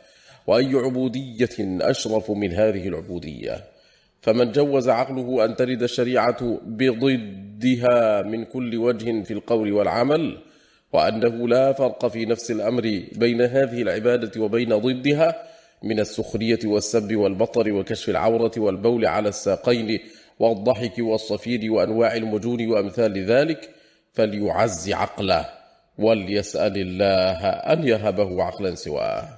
وأي عبودية أشرف من هذه العبودية. فمن جوز عقله أن ترد الشريعة بضدها من كل وجه في القول والعمل وأنه لا فرق في نفس الأمر بين هذه العبادة وبين ضدها من السخرية والسب والبطر وكشف العورة والبول على الساقين والضحك والصفير وأنواع المجون وأمثال ذلك فليعز عقله وليسأل الله أن يهبه عقلا سواه.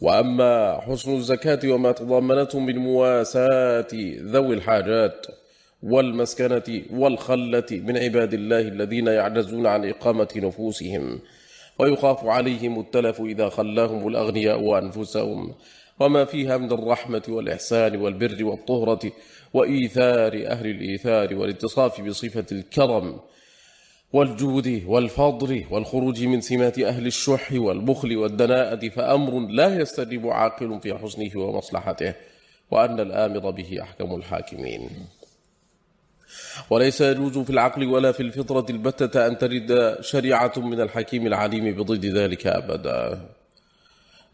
وأما حسن الزكاة وما تضمنته من مواساة ذوي الحاجات والمسكنة والخلة من عباد الله الذين يعجزون عن إقامة نفوسهم ويخاف عليهم التلف إذا خلاهم الأغنياء وأنفسهم وما فيها من الرحمة والإحسان والبر والطهرة وإيثار أهل الإيثار والإتصاف بصفة الكرم والجود والفضل والخروج من سمات أهل الشح والبخل والدناءة فأمر لا يستجيب عاقل في حسنه ومصلحته وأن الآمر به أحكم الحاكمين. وليس يجوز في العقل ولا في الفطرة البتة أن ترد شريعة من الحكيم العليم بضد ذلك أبدا.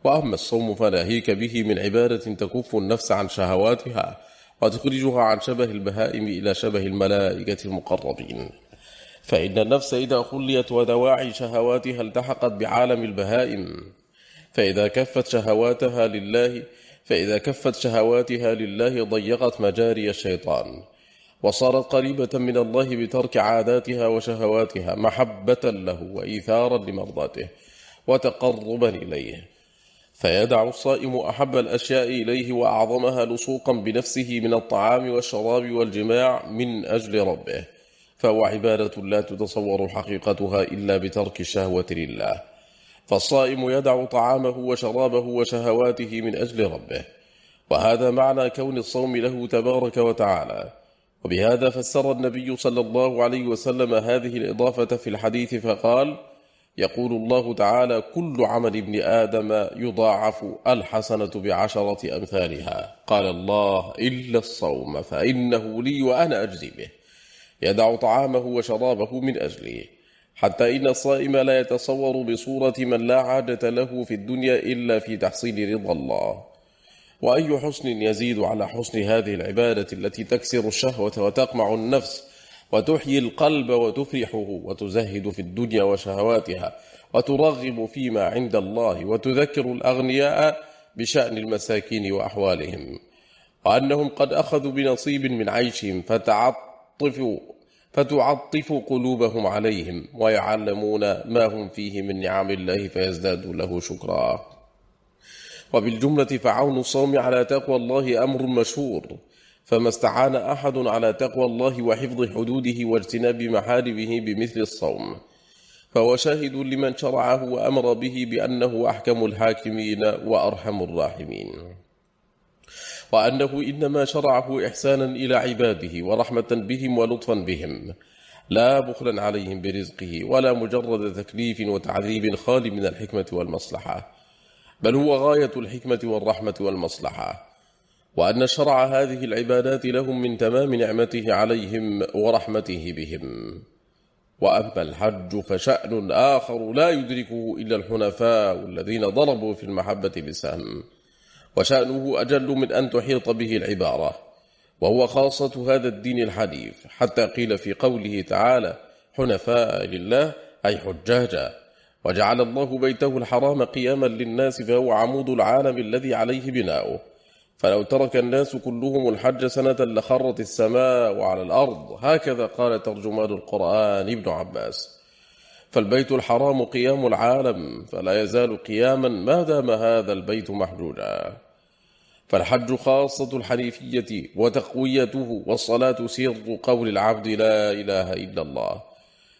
وأما الصوم فناهيك به من عبادة تكف النفس عن شهواتها وتخرجها عن شبه البهائم إلى شبه الملائكة المقربين. فإن النفس إذا خليت ودواعي شهواتها التحقت بعالم البهائم. فإذا كفت شهواتها لله فإذا كفت شهواتها لله ضيقت مجاري الشيطان. وصارت قريبة من الله بترك عاداتها وشهواتها محبة له وإيثارا لمرضاته وتقربا إليه. فيدع الصائم أحب الأشياء إليه وأعظمها لصوقا بنفسه من الطعام والشراب والجماع من أجل ربه. فهو عبادة لا تتصور حقيقتها إلا بترك الشهوة لله. فالصائم يدع طعامه وشرابه وشهواته من أجل ربه. وهذا معنى كون الصوم له تبارك وتعالى. وبهذا فسر النبي صلى الله عليه وسلم هذه الإضافة في الحديث فقال يقول الله تعالى كل عمل ابن آدم يضاعف الحسنة بعشرة أمثالها. قال الله إلا الصوم فإنه لي وأنا أجزي به. يدع طعامه وشرابه من أجله. حتى إن الصائم لا يتصور بصورة من لا عادة له في الدنيا إلا في تحصيل رضا الله. وأي حسن يزيد على حسن هذه العبادة التي تكسر الشهوة وتقمع النفس وتحيي القلب وتفرحه وتزهد في الدنيا وشهواتها وترغب فيما عند الله وتذكر الأغنياء بشأن المساكين وأحوالهم وأنهم قد أخذوا بنصيب من عيشهم فتعطفوا فتعطف قلوبهم عليهم ويعلمون ما هم فيه من نعم الله فيزدادوا له شكرا. وبالجملة فعون الصوم على تقوى الله أمر مشهور فما استعان أحد على تقوى الله وحفظ حدوده واجتناب محارمه بمثل الصوم. فهو شاهد لمن شرعه وأمر به بأنه أحكم الحاكمين وأرحم الراحمين. وأنه إنما شرعه إحسانا إلى عباده ورحمة بهم ولطفا بهم لا بخلا عليهم برزقه ولا مجرد تكليف وتعذيب خال من الحكمة والمصلحة. بل هو غاية الحكمة والرحمة والمصلحة. وأن شرع هذه العبادات لهم من تمام نعمته عليهم ورحمته بهم. وأما الحج فشأن آخر لا يدركه إلا الحنفاء الذين ضربوا في المحبة بسهم. وشأنه أجل من أن تحيط به العبارة. وهو خاصة هذا الدين الحديث حتى قيل في قوله تعالى حنفاء لله أي حجاجا وجعل الله بيته الحرام قياما للناس فهو عمود العالم الذي عليه بناؤه. فلو ترك الناس كلهم الحج سنة لخرت السماء وعلى الأرض. هكذا قال ترجمان القرآن ابن عباس. فالبيت الحرام قيام العالم فلا يزال قياما ما دام هذا البيت محجوجا. فالحج خاصة الحنيفية وتقويته والصلاة سر قول العبد لا إله إلا الله.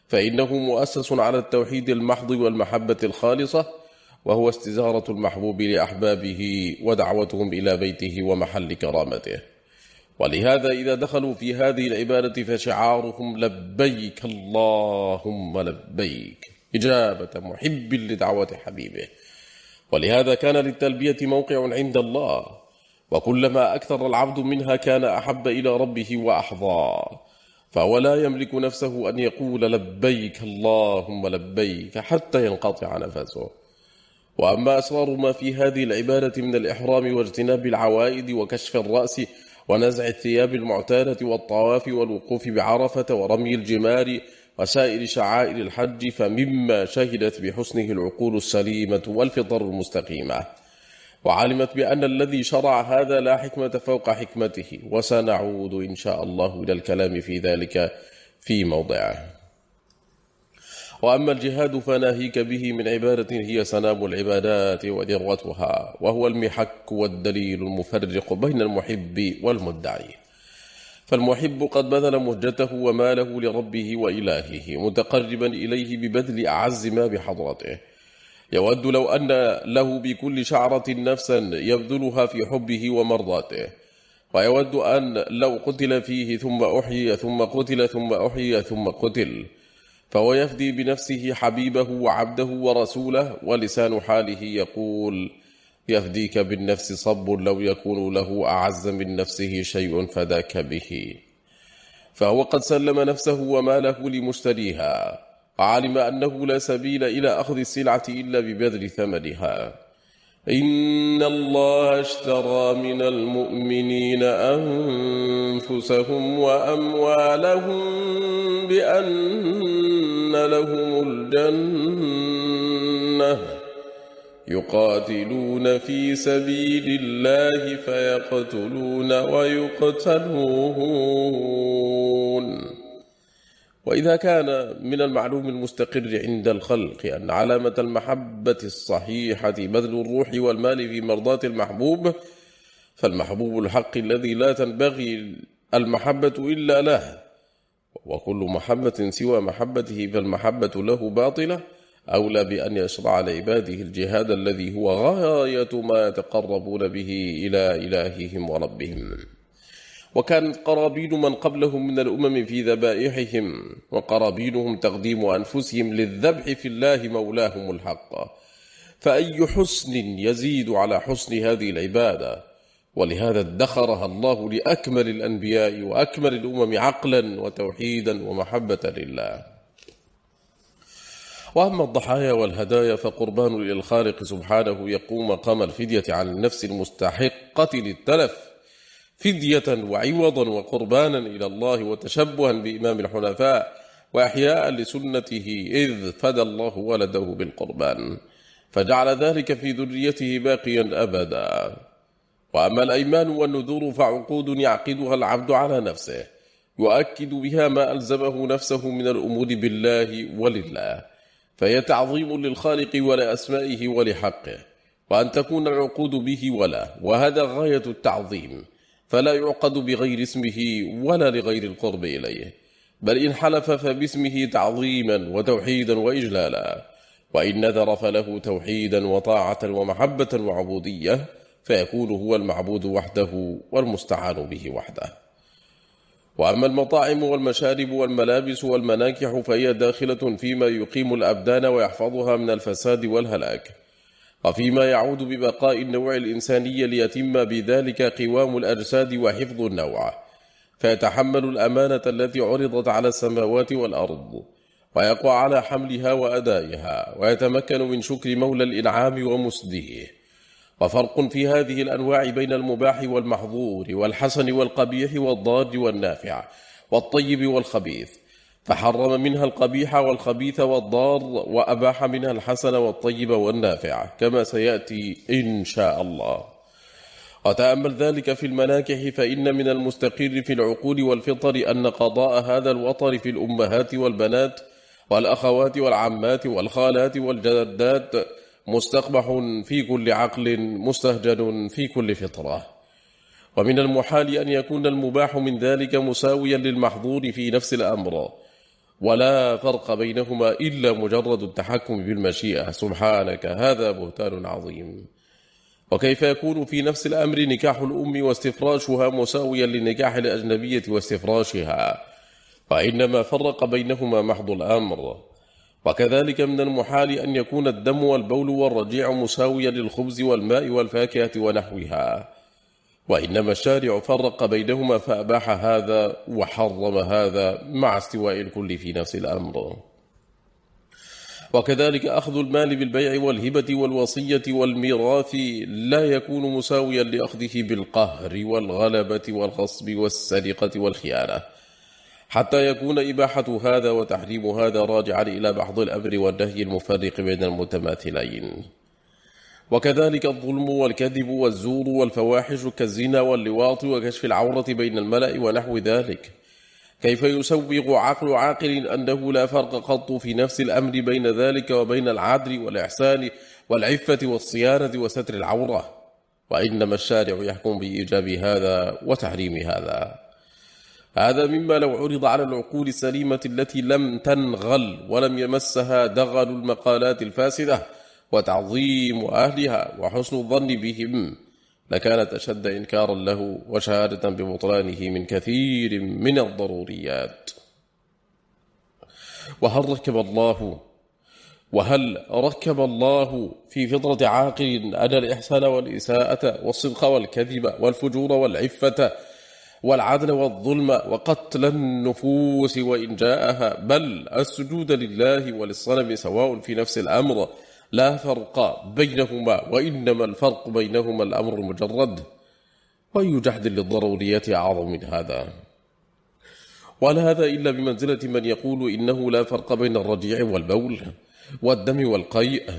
فإنه مؤسس على التوحيد المحض والمحبة الخالصة وهو استزارة المحبوب لأحبابه ودعوتهم إلى بيته ومحل كرامته. ولهذا إذا دخلوا في هذه العبادة فشعارهم لبيك اللهم لبيك إجابة محب لدعوة حبيبه. ولهذا كان للتلبية موقع عند الله وكلما أكثر العبد منها كان أحب إلى ربه وأحظى. فهو لا يملك نفسه أن يقول لبيك اللهم لبيك حتى ينقطع نفسه. وأما أسرار ما في هذه العبادة من الإحرام واجتناب العوائد وكشف الرأس ونزع الثياب المعتادة والطواف والوقوف بعرفة ورمي الجمار وسائر شعائر الحج فمما شهدت بحسنه العقول السليمة والفطر المستقيمة. وعلمت بأن الذي شرع هذا لا حكمة فوق حكمته وسنعود إن شاء الله إلى الكلام في ذلك في موضعه. وأما الجهاد فناهيك به من عبادة هي سنام العبادات وذروتها وهو المحك والدليل المفرق بين المحب والمدعي. فالمحب قد بذل مهجته وماله لربه وإلهه متقربا إليه ببذل أعز ما بحضرته. يود لو أن له بكل شعرة نفسا يبذلها في حبه ومرضاته. ويود أن لو قتل فيه ثم أحيي ثم قتل ثم أحيي ثم قتل. فهو يفدي بنفسه حبيبه وعبده ورسوله ولسان حاله يقول يفديك بالنفس صب لو يكون له أعز من نفسه شيء فذاك به. فهو قد سلم نفسه وماله لمشتريها. وعلم أنه لا سبيل إلى أخذ السلعة إلا ببذل ثمنها. إن الله اشترى من المؤمنين أنفسهم وأموالهم بأن لهم الجنة. يقاتلون في سبيل الله فيقتلون ويقتلون. وإذا كان من المعلوم المستقر عند الخلق أن علامة المحبة الصحيحة بذل الروح والمال في مرضاة المحبوب فالمحبوب الحق الذي لا تنبغي المحبة إلا له وكل محبة سوى محبته فالمحبة له باطلة أولى بأن يشرع لعباده الجهاد الذي هو غاية ما يتقربون به إلى إلههم وربهم. وكانت قرابين من قبلهم من الأمم في ذبائحهم وقرابينهم تقديم أنفسهم للذبح في الله مولاهم الحق. فأي حسن يزيد على حسن هذه العبادة؟ ولهذا ادخرها الله لأكمل الأنبياء وأكمل الأمم عقلا وتوحيدا ومحبة لله. وأما الضحايا والهدايا فقربان للخالق سبحانه يقوم مقام الفدية عن النفس المستحقة للتلف. فدية وعوضا وقربانا إلى الله وتشبها بإمام الحنفاء وأحياء لسنته إذ فدى الله ولده بالقربان. فجعل ذلك في ذريته باقيا أبدا. وأما الأيمان والنذور فعقود يعقدها العبد على نفسه يؤكد بها ما ألزمه نفسه من الأمور بالله ولله. فهي تعظيم للخالق ولأسمائه ولحقه وأن تكون العقود به ولا. وهذا غاية التعظيم. فلا يعقد بغير اسمه ولا لغير القرب إليه بل إن حلف فباسمه تعظيما وتوحيدا وإجلالا وإن نذر فله توحيدا وطاعة ومحبة وعبودية فيكون هو المعبود وحده والمستعان به وحده. وأما المطاعم والمشارب والملابس والمناكح فهي داخلة فيما يقيم الأبدان ويحفظها من الفساد والهلاك. وفيما يعود ببقاء النوع الإنساني ليتم بذلك قوام الأجساد وحفظ النوع. فيتحمل الأمانة التي عرضت على السماوات والأرض ويقوى على حملها وأدائها ويتمكن من شكر مولى الإنعام ومسده. وفرق في هذه الأنواع بين المباح والمحظور والحسن والقبيح والضار والنافع والطيب والخبيث. فحرم منها القبيح والخبيث والضار وأباح منها الحسن والطيب والنافع كما سيأتي إن شاء الله. وتأمل ذلك في المناكح فإن من المستقر في العقول والفطر أن قضاء هذا الوطر في الأمهات والبنات والأخوات والعمات والخالات والجدات مستقبح في كل عقل مستهجن في كل فطرة. ومن المحال أن يكون المباح من ذلك مساويا للمحظور في نفس الأمر. ولا فرق بينهما إلا مجرد التحكم بالمشيئة. سبحانك هذا بهتان عظيم. وكيف يكون في نفس الأمر نكاح الأم واستفراشها مساويا لنكاح الأجنبية واستفراشها؟ وإنما فرق بينهما محض الأمر. وكذلك من المحال أن يكون الدم والبول والرجيع مساويا للخبز والماء والفاكهة ونحوها. وإنما الشارع فرق بينهما فأباح هذا وحرم هذا مع استواء الكل في نفس الأمر. وكذلك أخذ المال بالبيع والهبة والوصية والميراث لا يكون مساويا لأخذه بالقهر والغلبة والغصب والسرقة والخيانة. حتى يكون إباحة هذا وتحريم هذا راجعا إلى بعض الأمر والنهي المفرق بين المتماثلين. وكذلك الظلم والكذب والزور والفواحش كالزنا واللواط وكشف العورة بين الملأ ونحو ذلك. كيف يسوغ عقل عاقل أنه لا فرق قط في نفس الأمر بين ذلك وبين العدل والإحسان والعفة والصيانة وستر العورة؟ وإنما الشارع يحكم بإيجاب هذا وتحريم هذا. هذا مما لو عرض على العقول السليمة التي لم تنغل ولم يمسها دغل المقالات الفاسدة وتعظيم أهلها وحسن الظن بهم. لكانت أشد إنكارا له وشهادة ببطلانه من كثير من الضروريات. وهل ركب الله وهل ركب الله في فطرة عاقل أن الإحسان والإساءة والصدق والكذب والفجور والعفة والعدل والظلم وقتل النفوس وإن جاءها؟ بل السجود لله وللصنم سواء في نفس الأمر. لا فرق بينهما وإنما الفرق بينهما الأمر المجرد وأي جحد للضروريات أعظم من هذا. ولا هذا إلا بمنزلة من يقول إنه لا فرق بين الرجيع والبول والدم والقيء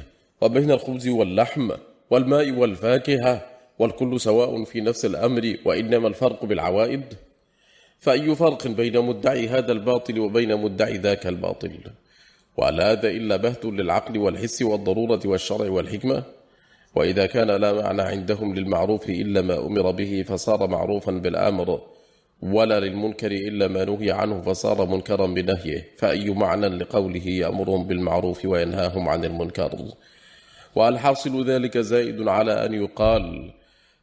وبين الخبز واللحم والماء والفاكهة والكل سواء في نفس الأمر وإنما الفرق بالعوائد. فأي فرق بين مدعي هذا الباطل وبين مدعي ذاك الباطل؟ ولا هذا إلا بهت للعقل والحس والضرورة والشرع والحكمة. وإذا كان لا معنى عندهم للمعروف إلا ما أمر به فصار معروفا بالآمر ولا للمنكر إلا ما نهي عنه فصار منكرا بنهيه. فأي معنى لقوله يأمرهم بالمعروف وينهاهم عن المنكر؟ والحاصل ذلك زائد على أن يقال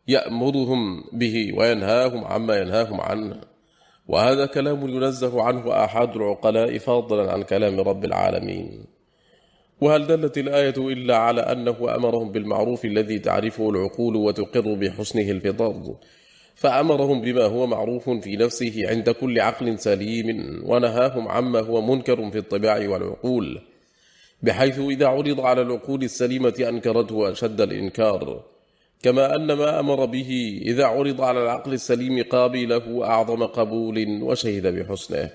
يأمرهم به وينهاهم عما ينهاهم عنه. وهذا كلام ينزه عنه أحد العقلاء فاضلا عن كلام رب العالمين. وهل دلت الآية إلا على أنه أمرهم بالمعروف الذي تعرفه العقول وتقر بحسنه الفطر؟ فأمرهم بما هو معروف في نفسه عند كل عقل سليم ونهاهم عما هو منكر في الطباع والعقول بحيث إذا عرض على العقول السليمة أنكرته أشد الإنكار. كما أن ما أمر به إذا عرض على العقل السليم قابله أعظم قبول وشهد بحسنه.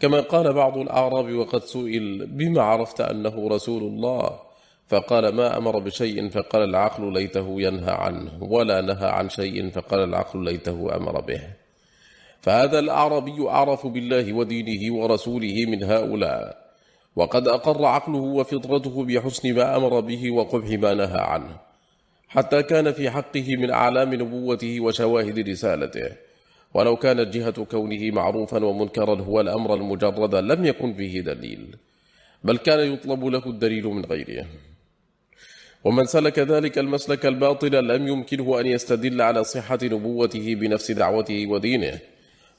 كما قال بعض الأعراب وقد سئل بما عرفت أنه رسول الله؟ فقال ما أمر بشيء فقال العقل ليته ينهى عنه ولا نهى عن شيء فقال العقل ليته أمر به. فهذا الأعربي أعرف بالله ودينه ورسوله من هؤلاء. وقد أقر عقله وفطرته بحسن ما أمر به وقبح ما نهى عنه. حتى كان في حقه من أعلام نبوته وشواهد رسالته. ولو كانت جهة كونه معروفا ومنكرا هو الأمر المجرد لم يكن فيه دليل بل كان يطلب له الدليل من غيره. ومن سلك ذلك المسلك الباطل لم يمكنه أن يستدل على صحة نبوته بنفس دعوته ودينه.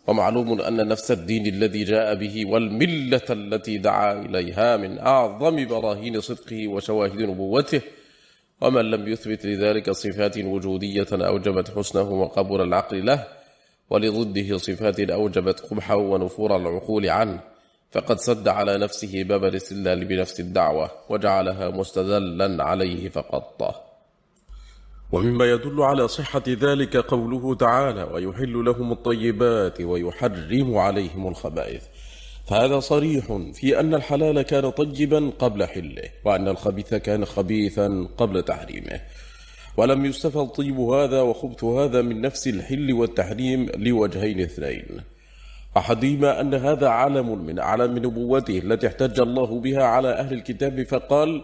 ومعلوم أن نفس الدين الذي جاء به والملة التي دعا إليها من أعظم براهين صدقه وشواهد نبوته ومن لم يثبت لذلك صفات وجودية أوجبت حسنه وقبول العقل له ولضده صفات أوجبت قبحه ونفور العقول عنه فقد سد على نفسه باب الاستدلال بنفس الدعوة وجعلها مستدلا عليه فقطه ومما يدل على صحة ذلك قوله تعالى ويحل لهم الطيبات ويحرم عليهم الخبائث فهذا صريح في أن الحلال كان طيبا قبل حله وأن الخبيث كان خبيثا قبل تحريمه. ولم يستفد طيب هذا وخبث هذا من نفس الحل والتحريم لوجهين اثنين. أحدهما أن هذا علم من أعلام نبوته التي احتج الله بها على أهل الكتاب فقال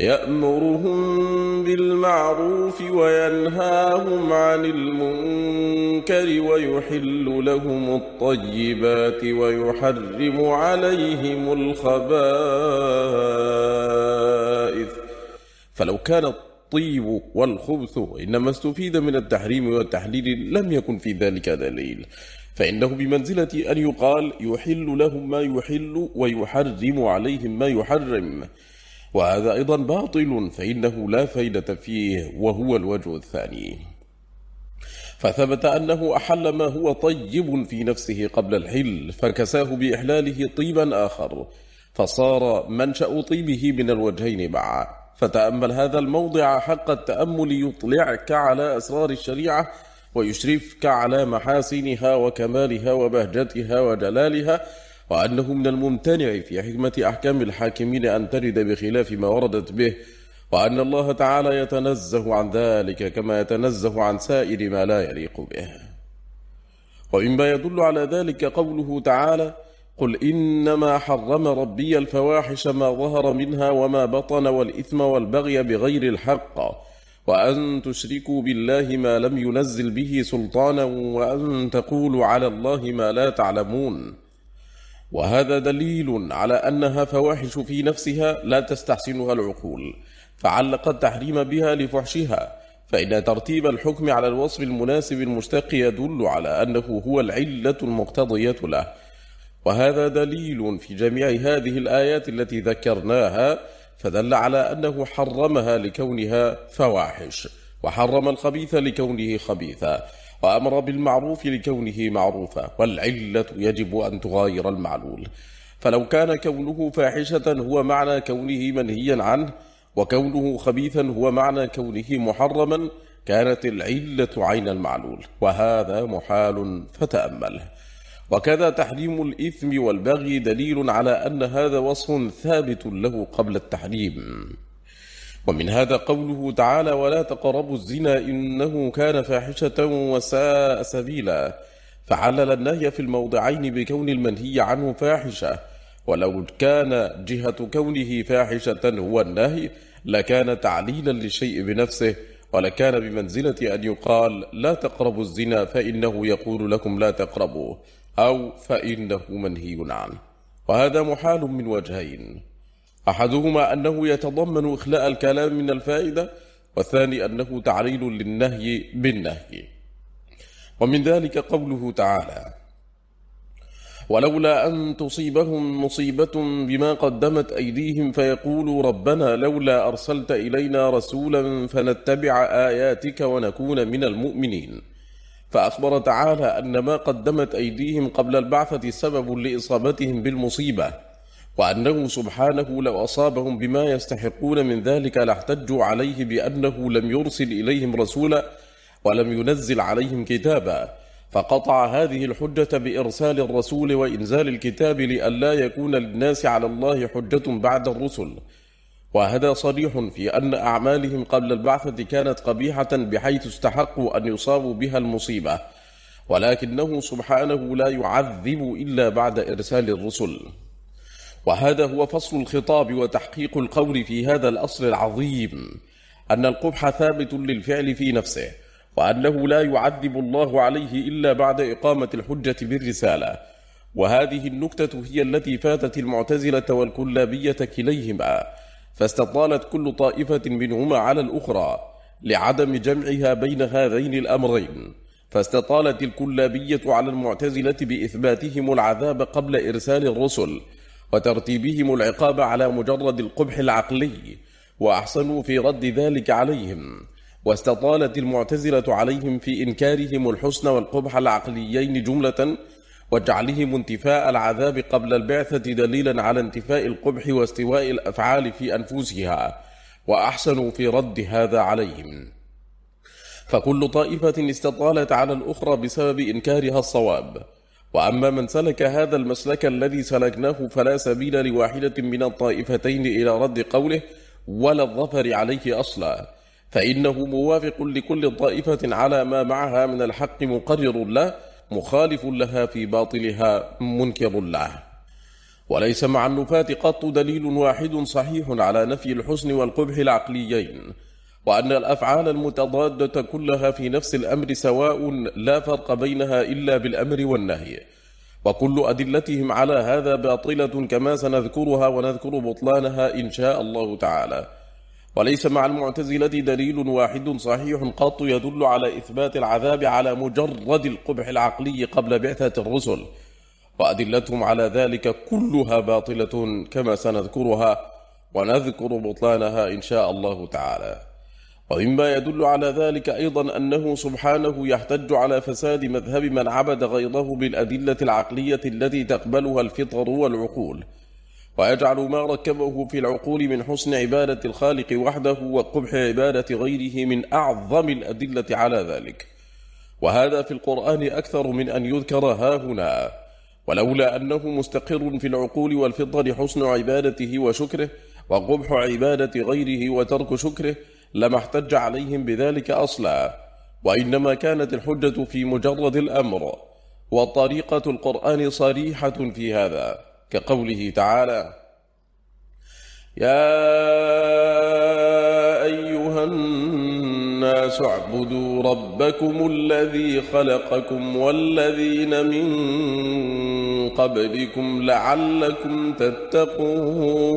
يأمرهم بالمعروف وينهاهم عن المنكر ويحل لهم الطيبات ويحرم عليهم الخبائث. فلو كان الطيب والخبث إنما استفيد من التحريم والتحليل لم يكن في ذلك دليل. فإنه بمنزلة أن يقال يحل لهم ما يحل ويحرم عليهم ما يحرم. وهذا أيضا باطل فإنه لا فائدة فيه وهو الوجه الثاني. فثبت أنه أحل ما هو طيب في نفسه قبل الحل فكساه بإحلاله طيبا آخر فصار منشأ طيبه من الوجهين معا. فتأمل هذا الموضع حق التأمل يطلعك على أسرار الشريعة ويشرفك على محاسنها وكمالها وبهجتها وجلالها وأنه من الممتنع في حكمة أحكام الحاكمين أن ترد بخلاف ما وردت به وأن الله تعالى يتنزه عن ذلك كما يتنزه عن سائر ما لا يليق به. ومما يدل على ذلك قوله تعالى قل إنما حرم ربي الفواحش ما ظهر منها وما بطن والإثم والبغي بغير الحق وأن تشركوا بالله ما لم ينزل به سلطانا وأن تقولوا على الله ما لا تعلمون وهذا دليل على أنها فواحش في نفسها لا تستحسنها العقول فعلق التحريم بها لفحشها فإن ترتيب الحكم على الوصف المناسب المشتق يدل على أنه هو العلة المقتضية له. وهذا دليل في جميع هذه الآيات التي ذكرناها فدل على أنه حرمها لكونها فواحش وحرم الخبيث لكونه خبيثا. وأمر بالمعروف لكونه معروفا والعلة يجب أن تغاير المعلول. فلو كان كونه فاحشة هو معنى كونه منهيا عنه وكونه خبيثا هو معنى كونه محرما كانت العلة عين المعلول وهذا محال فتأمله وكذا تحريم الإثم والبغي دليل على أن هذا وصف ثابت له قبل التحريم. ومن هذا قوله تعالى ولا تقربوا الزنا إنه كان فاحشة وساء سبيلا. فعلل النهي في الموضعين بكون المنهي عنه فاحشة. ولو كان جهة كونه فاحشة هو النهي لكان تعليلا للشيء بنفسه. ولكان بمنزلة أن يقال لا تقربوا الزنا فإنه يقول لكم لا تقربوا أو فإنه منهي عنه وهذا محال من وجهين. أحدهما أنه يتضمن إخلاء الكلام من الفائدة والثاني أنه تعليل للنهي بالنهي. ومن ذلك قوله تعالى ولولا أن تصيبهم مصيبة بما قدمت أيديهم فيقولوا ربنا لولا أرسلت إلينا رسولا فنتبع آياتك ونكون من المؤمنين. فأخبر تعالى أن ما قدمت أيديهم قبل البعثة سبب لإصابتهم بالمصيبة. وأنه سبحانه لو أصابهم بما يستحقون من ذلك لاحتجوا عليه بأنه لم يرسل إليهم رسولا ولم ينزل عليهم كتابا. فقطع هذه الحجة بإرسال الرسول وإنزال الكتاب لئلا يكون للناس على الله حجة بعد الرسل. وهذا صريح في أن أعمالهم قبل البعثة كانت قبيحة بحيث استحقوا أن يصابوا بها المصيبة. ولكنه سبحانه لا يعذب إلا بعد إرسال الرسل. وهذا هو فصل الخطاب وتحقيق القول في هذا الأصل العظيم أن القبح ثابت للفعل في نفسه وأنه لا يعذب الله عليه إلا بعد إقامة الحجة بالرسالة. وهذه النكتة هي التي فاتت المعتزلة والكلابية كليهما فاستطالت كل طائفة منهما على الأخرى لعدم جمعها بين هذين الأمرين. فاستطالت الكلابية على المعتزلة بإثباتهم العذاب قبل إرسال الرسل وترتيبهم العقاب على مجرد القبح العقلي وأحسنوا في رد ذلك عليهم واستطالت المعتزلة عليهم في إنكارهم الحسن والقبح العقليين جملة وجعلهم انتفاء العذاب قبل البعثة دليلا على انتفاء القبح واستواء الأفعال في أنفسها وأحسنوا في رد هذا عليهم. فكل طائفة استطالت على الأخرى بسبب إنكارها الصواب وأما من سلك هذا المسلك الذي سلكناه فلا سبيل لواحدة من الطائفتين إلى رد قوله ولا الظفر عليه أصلا فإنه موافق لكل طائفة على ما معها من الحق مقرر له مخالف لها في باطلها منكر له. وليس مع النفاة قط دليل واحد صحيح على نفي الحسن والقبح العقليين وأن الأفعال المتضادة كلها في نفس الأمر سواء لا فرق بينها إلا بالأمر والنهي. وكل أدلتهم على هذا باطلة كما سنذكرها ونذكر بطلانها إن شاء الله تعالى. وليس مع المعتزلة دليل واحد صحيح قط يدل على إثبات العذاب على مجرد القبح العقلي قبل بعثة الرسل. وأدلتهم على ذلك كلها باطلة كما سنذكرها ونذكر بطلانها إن شاء الله تعالى. ومما يدل على ذلك أيضا أنه سبحانه يحتج على فساد مذهب من عبد غيره بالأدلة العقلية التي تقبلها الفطر والعقول ويجعل ما ركبه في العقول من حسن عبادة الخالق وحده وقبح عبادة غيره من أعظم الأدلة على ذلك. وهذا في القرآن أكثر من أن يذكر ها هنا ولولا أنه مستقر في العقول والفطر حسن عبادته وشكره وقبح عبادة غيره وترك شكره لما احتج عليهم بذلك أصلا وإنما كانت الحجة في مجرد الأمر وطريقة القرآن صريحة في هذا كقوله تعالى يا أيها الناس اعبدوا ربكم الذي خلقكم والذين من قبلكم لعلكم تتقون.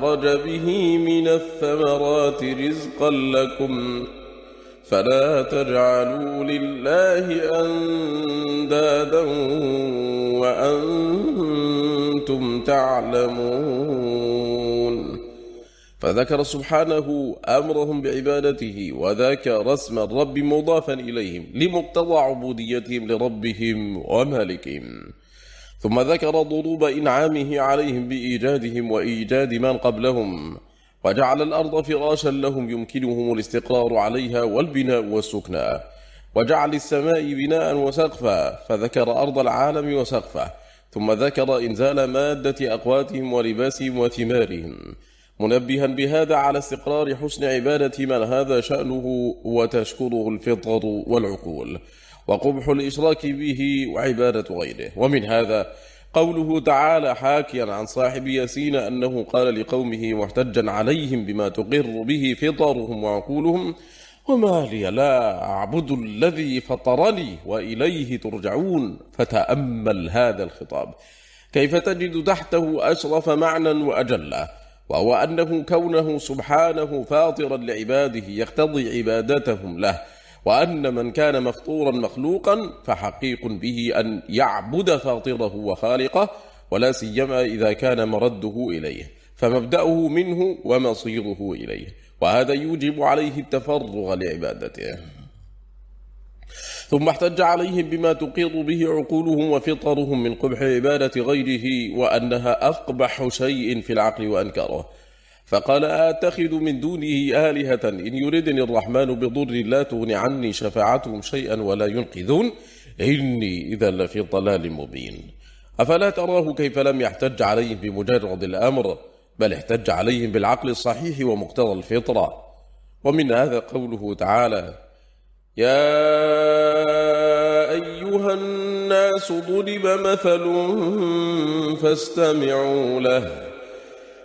فأخرج به من الثمرات رزقا لكم فلا تجعلوا لله أندادا وأنتم تعلمون. فذكر سبحانه أمرهم بعبادته وذكر اسم الرب مضافا إليهم لمقتضى عبوديتهم لربهم ومالكهم. ثم ذكر ضروب إنعامه عليهم بإيجادهم وإيجاد من قبلهم وجعل الأرض فراشا لهم يمكنهم الاستقرار عليها والبناء والسكنى وجعل السماء بناء وسقفا فذكر أرض العالم وسقفه ثم ذكر إنزال مادة أقواتهم ولباسهم وثمارهم منبها بهذا على استقرار حسن عبادة من هذا شأنه وتشكره الفطر والعقول. وقبح الإشراك به وعبادة غيره. ومن هذا قوله تعالى حاكيا عن صاحب ياسين أنه قال لقومه محتجا عليهم بما تقر به فطرهم وعقولهم وما لي لا أعبد الذي فطرني وإليه ترجعون فتأمل هذا الخطاب. كيف تجد تحته أشرف معنى وأجله وهو أنه كونه سبحانه فاطرا لعباده يقتضي عبادتهم له. وأن من كان مفطورا مخلوقا فحقيق به أن يعبد فاطره وخالقه ولا سيما إذا كان مرده إليه فمبدأه منه ومصيره إليه وهذا يوجب عليه التفرغ لعبادته. ثم احتج عليهم بما تقر به عقولهم وفطرهم من قبح عبادة غيره وأنها أقبح شيء في العقل وأنكره. فقال أتخذ من دونه آلهة إن يردني الرحمن بضر لا تغني عني شفاعتهم شيئا ولا ينقذون. إني إذا لفي ضلال مبين. أفلا تراه كيف لم يحتج عليهم بمجرد الأمر بل احتج عليهم بالعقل الصحيح ومقتضى الفطرة. ومن هذا قوله تعالى يا أيها الناس ضرب مثل فاستمعوا له.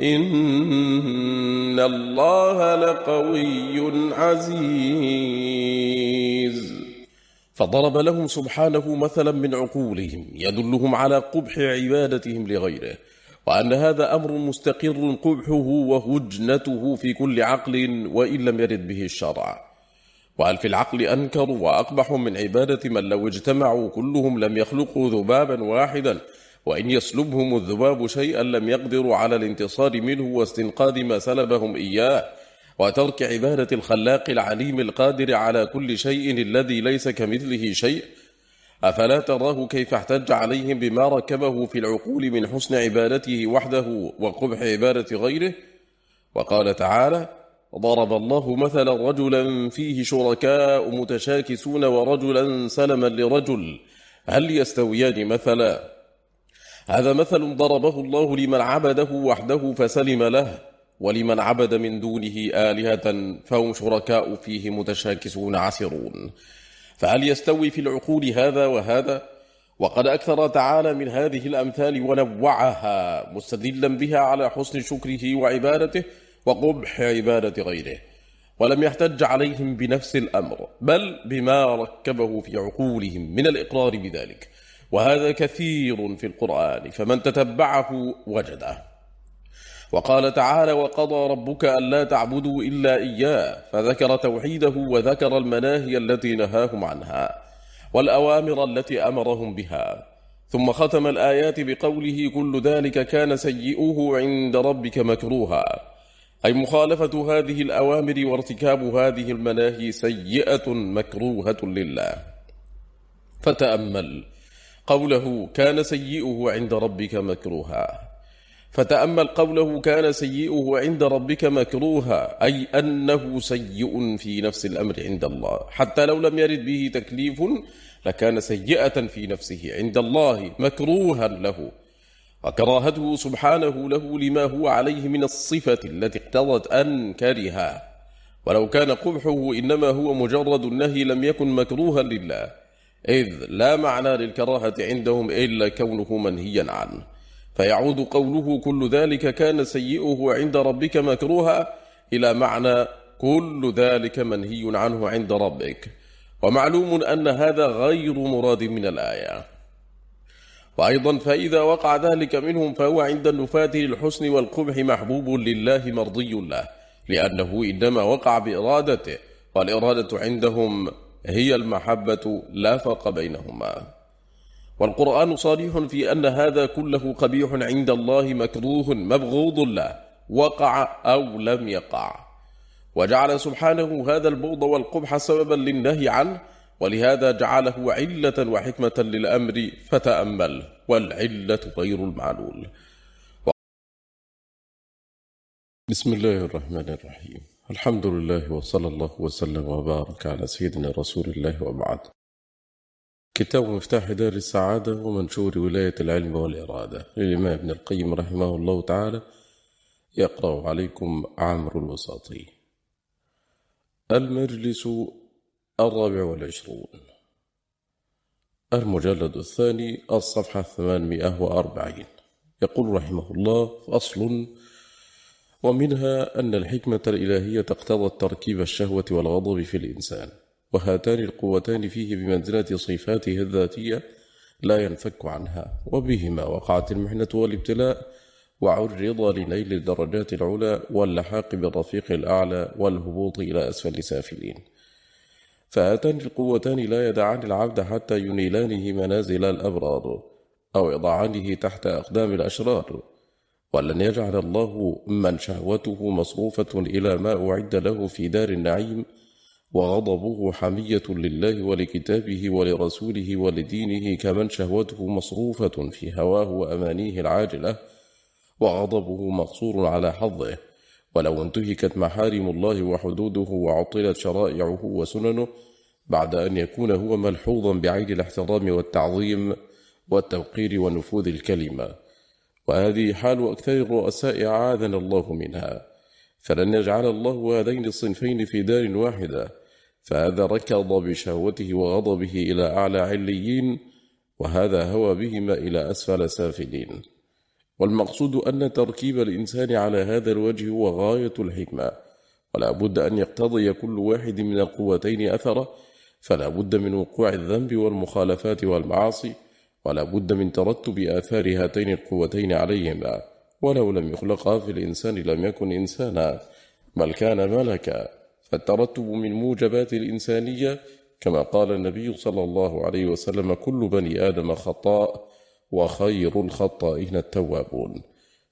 إن الله لقوي عزيز. فضرب لهم سبحانه مثلا من عقولهم يدلهم على قبح عبادتهم لغيره. وأن هذا أمر مستقر قبحه وهجنته في كل عقل وإن لم يرد به الشرع. وهل في العقل أنكر وأقبح من عبادة من لو اجتمعوا كلهم لم يخلقوا ذبابا واحدا وإن يسلبهم الذباب شيئا لم يقدروا على الانتصار منه واستنقاذ ما سلبهم إياه وترك عبادة الخلاق العليم القادر على كل شيء الذي ليس كمثله شيء. أفلا تراه كيف احتج عليهم بما ركبه في العقول من حسن عبادته وحده وقبح عبادة غيره؟ وقال تعالى ضرب الله مثلا رجلا فيه شركاء متشاكسون ورجلا سلما لرجل هل يستويان مثلا؟ هذا مثل ضربه الله لمن عبده وحده فسلم له ولمن عبد من دونه آلهة فهم شركاء فيه متشاكسون عسرون. فهل يستوي في العقول هذا وهذا؟ وقد أكثر تعالى من هذه الأمثال ونوعها مستدلا بها على حسن شكره وعبادته وقبح عبادة غيره ولم يحتج عليهم بنفس الأمر بل بما ركبه في عقولهم من الإقرار بذلك. وهذا كثير في القرآن فمن تتبعه وجده. وقال تعالى وقضى ربك ألا تعبدوا إلا إياه فذكر توحيده وذكر المناهي التي نهاهم عنها والأوامر التي أمرهم بها. ثم ختم الآيات بقوله كل ذلك كان سيئه عند ربك مكروها أي مخالفة هذه الأوامر وارتكاب هذه المناهي سيئة مكروهة لله. فتأمل قوله كان سيئه عند ربك مكروها. فتأمل قوله كان سيئه عند ربك مكروها أي أنه سيء في نفس الأمر عند الله. حتى لو لم يرد به تكليف لكان سيئة في نفسه عند الله مكروها له. وكراهته سبحانه له لما هو عليه من الصفة التي اقتضت أن كرها. ولو كان قبحه إنما هو مجرد النهي لم يكن مكروها لله. إذ لا معنى للكراهة عندهم إلا كونه منهيا عنه. فيعود قوله كل ذلك كان سيئه عند ربك مكروها إلى معنى كل ذلك منهي عنه عند ربك. ومعلوم أن هذا غير مراد من الآية. وأيضا فإذا وقع ذلك منهم فهو عند النفاة للحسن والقبح محبوب لله مرضي له لأنه إنما وقع بإرادته والإرادة عندهم هي المحبة لا فرق بينهما. والقرآن صريح في أن هذا كله قبيح عند الله مكروه مبغوض له وقع أو لم يقع. وجعل سبحانه هذا البغض والقبح سببا للنهي عنه ولهذا جعله علة وحكمة للأمر فتأمل والعلة غير المعلول. بسم الله الرحمن الرحيم. الحمد لله وصلى الله وسلم وبارك على سيدنا رسول الله وبعد. كتاب مفتاح دار السعادة ومنشور ولاية العلم والإرادة. للإمام ابن القيم رحمه الله تعالى يقرأ عليكم عامر الوساطي. المجلس الرابع والعشرون. المجلد الثاني الصفحة الثمانمائة وأربعين. يقول رحمه الله فصل ومنها أن الحكمة الإلهية اقتضت تركيب الشهوة والغضب في الإنسان وهاتان القوتان فيه بمنزلة صفاته الذاتية لا ينفك عنها وبهما وقعت المحنة والابتلاء وعرض لنيل الدرجات العلى واللحاق بالرفيق الأعلى والهبوط إلى أسفل سافلين. فهاتان القوتان لا يدعان العبد حتى ينيلانه منازل الأبرار أو يضعانه تحت أقدام الأشرار. ولن يجعل الله من شهوته مصروفة إلى ما أعد له في دار النعيم وغضبه حمية لله ولكتابه ولرسوله ولدينه كمن شهوته مصروفة في هواه وأمانيه العاجلة وغضبه مقصور على حظه. ولو انتهكت محارم الله وحدوده وعطلت شرائعه وسننه بعد أن يكون هو ملحوظا بعين الاحترام والتعظيم والتوقير ونفوذ الكلمة. وهذه حال أكثر الرؤساء عاذنا الله منها. فلن يجعل الله هذين الصنفين في دار واحدة. فهذا ركض بشهوته وغضبه إلى أعلى عليين وهذا هوى بهما إلى أسفل سافلين. والمقصود أن تركيب الإنسان على هذا الوجه هو غاية الحكمة. ولا بد أن يقتضي كل واحد من القوتين أثره. فلا بد من وقوع الذنب والمخالفات والمعاصي. ولا بد من ترتب آثار هاتين القوتين عليهما ولو لم يخلقا في الإنسان لم يكن إنسانا بل كان ملكا. فالترتب من موجبات الإنسانية كما قال النبي صلى الله عليه وسلم كل بني آدم خطاء وخير الخطائين التوابون.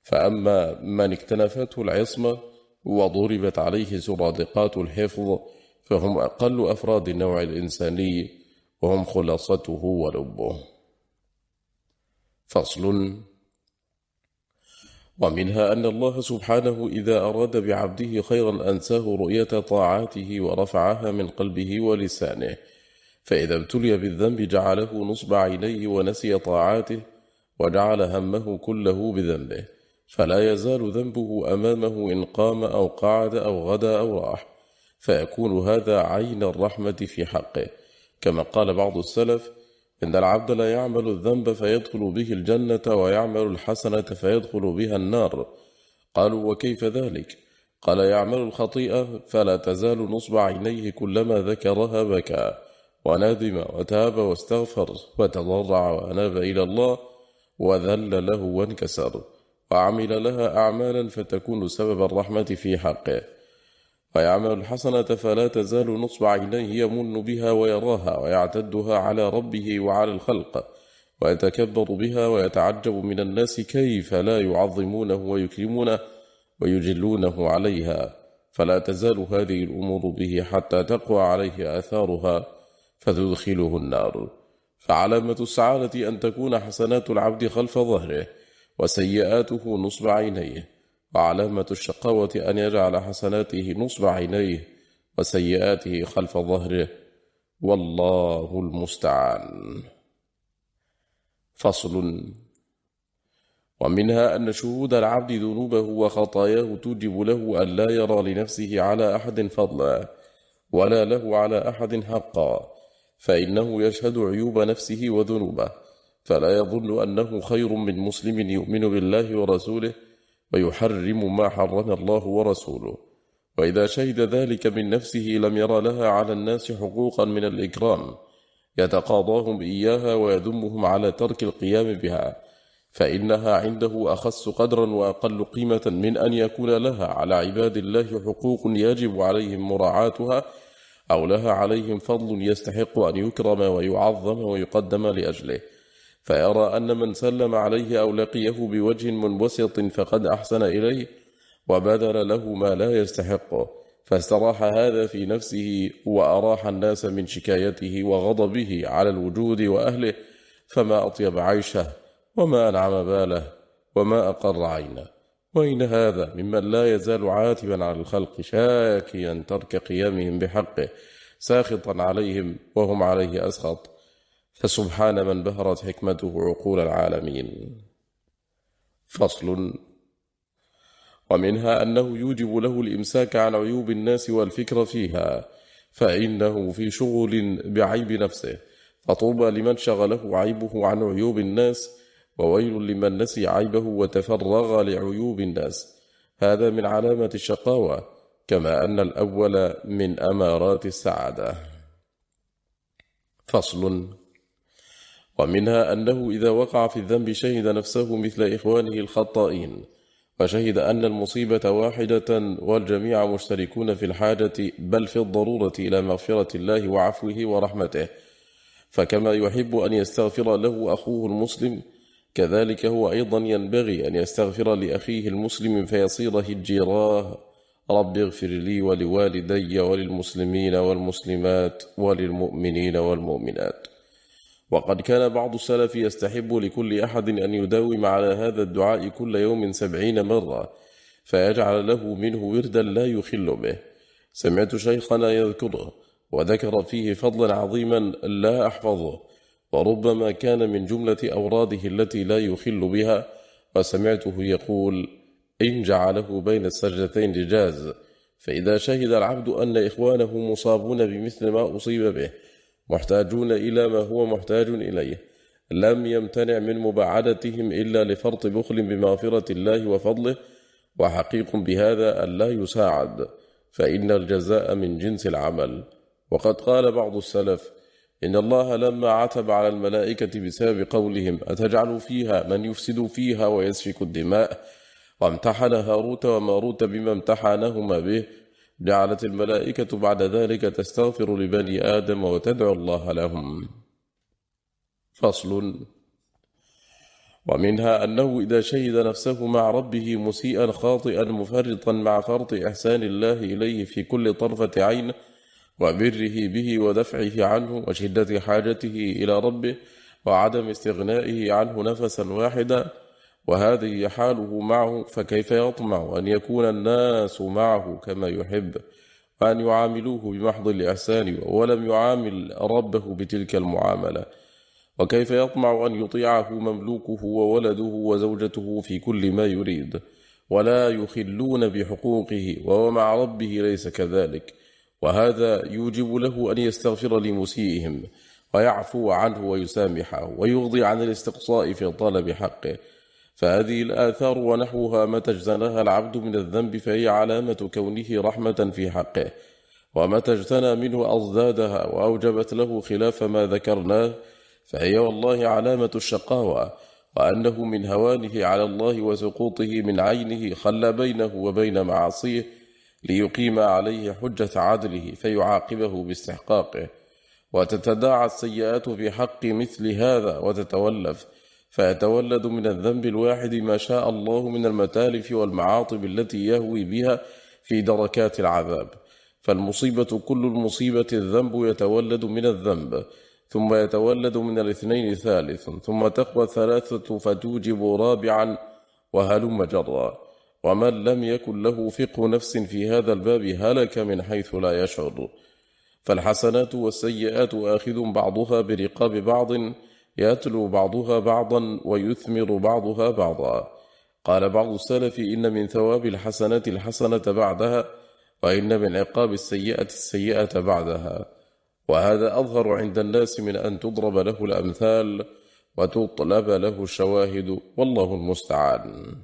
فأما من اكتنفته العصمة وضربت عليه سرادقات الحفظ فهم أقل أفراد النوع الإنساني وهم خلاصته ولبه. فصل. ومنها أن الله سبحانه إذا أراد بعبده خيرا أنساه رؤية طاعاته ورفعها من قلبه ولسانه فإذا ابتلي بالذنب جعله نصب عينيه ونسي طاعاته وجعل همه كله بذنبه فلا يزال ذنبه أمامه إن قام أو قعد أو غدا أو راح فيكون هذا عين الرحمة في حقه كما قال بعض السلف إن العبد لا يعمل الذنب فيدخل به الجنة ويعمل الحسنة فيدخل بها النار. قالوا وكيف ذلك؟ قال يعمل الخطيئة فلا تزال نصب عينيه كلما ذكرها بكى. وندم وتاب واستغفر وتضرع وأناب إلى الله وذل له وانكسر. وعمل لها أعمالا فتكون سبب الرحمة في حقه. ويعمل الحسنة فلا تزال نصب عينيه يمن بها ويراها ويعتدها على ربه وعلى الخلق ويتكبر بها ويتعجب من الناس كيف لا يعظمونه ويكرمونه ويجلونه عليها فلا تزال هذه الأمور به حتى تقوى عليه آثارها فتدخله النار فعلامة السعادة أن تكون حسنات العبد خلف ظهره وسيئاته نصب عينيه وعلامة الشقاوة أن يجعل حسناته نصب عينيه وسيئاته خلف ظهره. والله المستعان. فصل. ومنها أن شهود العبد ذنوبه وخطاياه توجب له أن لا يرى لنفسه على أحد فضلا ولا له على أحد حقا فإنه يشهد عيوب نفسه وذنوبه فلا يظن أنه خير من مسلم يؤمن بالله ورسوله ويحرم ما حرم الله ورسوله. وإذا شهد ذلك من نفسه لم يرى لها على الناس حقوقا من الإكرام. يتقاضاهم إياها ويذمهم على ترك القيام بها. فإنها عنده أخص قدرا وأقل قيمة من أن يكون لها على عباد الله حقوق يجب عليهم مراعاتها أو لها عليهم فضل يستحق أن يكرم ويعظم ويقدم لأجله. فيرى أن من سلم عليه أو لقيه بوجه منبسط فقد أحسن إليه وبذل له ما لا يستحقه فاستراح هذا في نفسه وأراح الناس من شكايته وغضبه على الوجود وأهله فما أطيب عيشه وما أنعم باله وما أقر عينه. وإن هذا ممن لا يزال عاتبا على الخلق شاكيا ترك قيامهم بحقه ساخطا عليهم وهم عليه أسخط. فسبحان من بهرت حكمته عقول العالمين. فصل. ومنها أنه يوجب له الإمساك عن عيوب الناس والفكر فيها فإنه في شغل بعيب نفسه فطوبى لمن شغله عيبه عن عيوب الناس وويل لمن نسي عيبه وتفرغ لعيوب الناس. هذا من علامة الشقاوة كما أن الأول من أمارات السعادة. فصل. ومنها أنه إذا وقع في الذنب شهد نفسه مثل إخوانه الخطائين وشهد أن المصيبة واحدة والجميع مشتركون في الحاجة بل في الضرورة إلى مغفرة الله وعفوه ورحمته. فكما يحب أن يستغفر له أخوه المسلم كذلك هو أيضا ينبغي أن يستغفر لأخيه المسلم فيصير هجراه. رب اغفر لي ولوالدي وللمسلمين والمسلمات وللمؤمنين والمؤمنات. وقد كان بعض السلف يستحب لكل أحد أن يداوم على هذا الدعاء كل يوم سبعين مرة فيجعل له منه وردا لا يخل به. سمعت شيخنا يذكره وذكر فيه فضلا عظيما لا أحفظه وربما كان من جملة أوراده التي لا يخل بها وسمعته يقول إن جعله بين السجدتين جاز فإذا شهد العبد أن إخوانه مصابون بمثل ما أصيب به محتاجون إلى ما هو محتاج إليه. لم يمتنع من مباعدتهم إلا لفرط بخل بمغفرة الله وفضله وحقيق بهذا أن لا يساعد فإن الجزاء من جنس العمل. وقد قال بعض السلف إن الله لما عتب على الملائكة بسبب قولهم أتجعل فيها من يفسد فيها ويسفك الدماء؟ وامتحن هاروت وماروت بما امتحنهما به جعلت الملائكة بعد ذلك تستغفر لبني آدم وتدعو الله لهم. فصل. ومنها أنه إذا شهد نفسه مع ربه مسيئا خاطئا مفرطا مع فرط إحسان الله إليه في كل طرفة عين وبره به ودفعه عنه وشدة حاجته إلى ربه وعدم استغنائه عنه نفسا واحدا وهذه حاله معه فكيف يطمع أن يكون الناس معه كما يحب؟ وأن يعاملوه بمحض الإحسان ولم يعامل ربه بتلك المعاملة. وكيف يطمع أن يطيعه مملوكه وولده وزوجته في كل ما يريد؟ ولا يخلون بحقوقه وهو مع ربه ليس كذلك. وهذا يوجب له أن يستغفر لمسيئهم ويعفو عنه ويسامحه ويغضي عن الاستقصاء في طلب حقه. فهذه الآثار ونحوها متى اجتناها العبد من الذنب فهي علامة كونه رحمة في حقه. ومتى اجتنى منه أصدادها وأوجبت له خلاف ما ذكرناه فهي والله علامة الشقاوة. وأنه من هوانه على الله وسقوطه من عينه خلى بينه وبين معاصيه ليقيم عليه حجة عدله فيعاقبه باستحقاقه. وتتداعى السيئات في حق مثل هذا وتتولف. فيتولد من الذنب الواحد ما شاء الله من المتالف والمعاطب التي يهوي بها في دركات العذاب. فالمصيبة كل المصيبة الذنب يتولد من الذنب ثم يتولد من الاثنين ثالث ثم تقوى الثلاثة فتوجب رابعا وهلم جرا. ومن لم يكن له فقه نفس في هذا الباب هلك من حيث لا يشعر. فالحسنات والسيئات آخذ بعضها برقاب بعض يتلو بعضها بعضا ويثمر بعضها بعضا. قال بعض السلف إن من ثواب الحسنات الحسنة بعدها وإن من عقاب السيئة السيئة بعدها. وهذا أظهر عند الناس من أن تضرب له الأمثال وتطلب له الشواهد والله المستعان.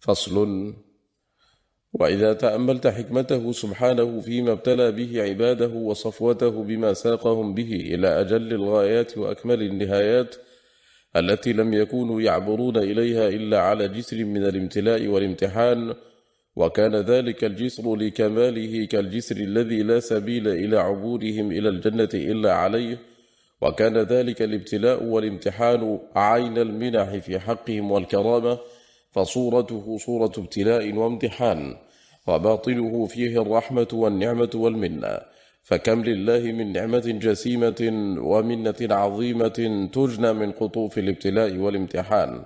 فصل وإذا تأملت حكمته سبحانه فيما ابتلى به عباده وصفوته بما ساقهم به إلى أجل الغايات وأكمل النهايات التي لم يكونوا يعبرون إليها إلا على جسر من الامتلاء والامتحان وكان ذلك الجسر لكماله كالجسر الذي لا سبيل إلى عبورهم إلى الجنة إلا عليه وكان ذلك الابتلاء والامتحان عين المنح في حقهم والكرامة فصورته صورة ابتلاء وامتحان وباطنه فيه الرحمة والنعمة والمنة. فكم لله من نعمة جسيمة ومنة عظيمة تجنى من قطوف الابتلاء والامتحان.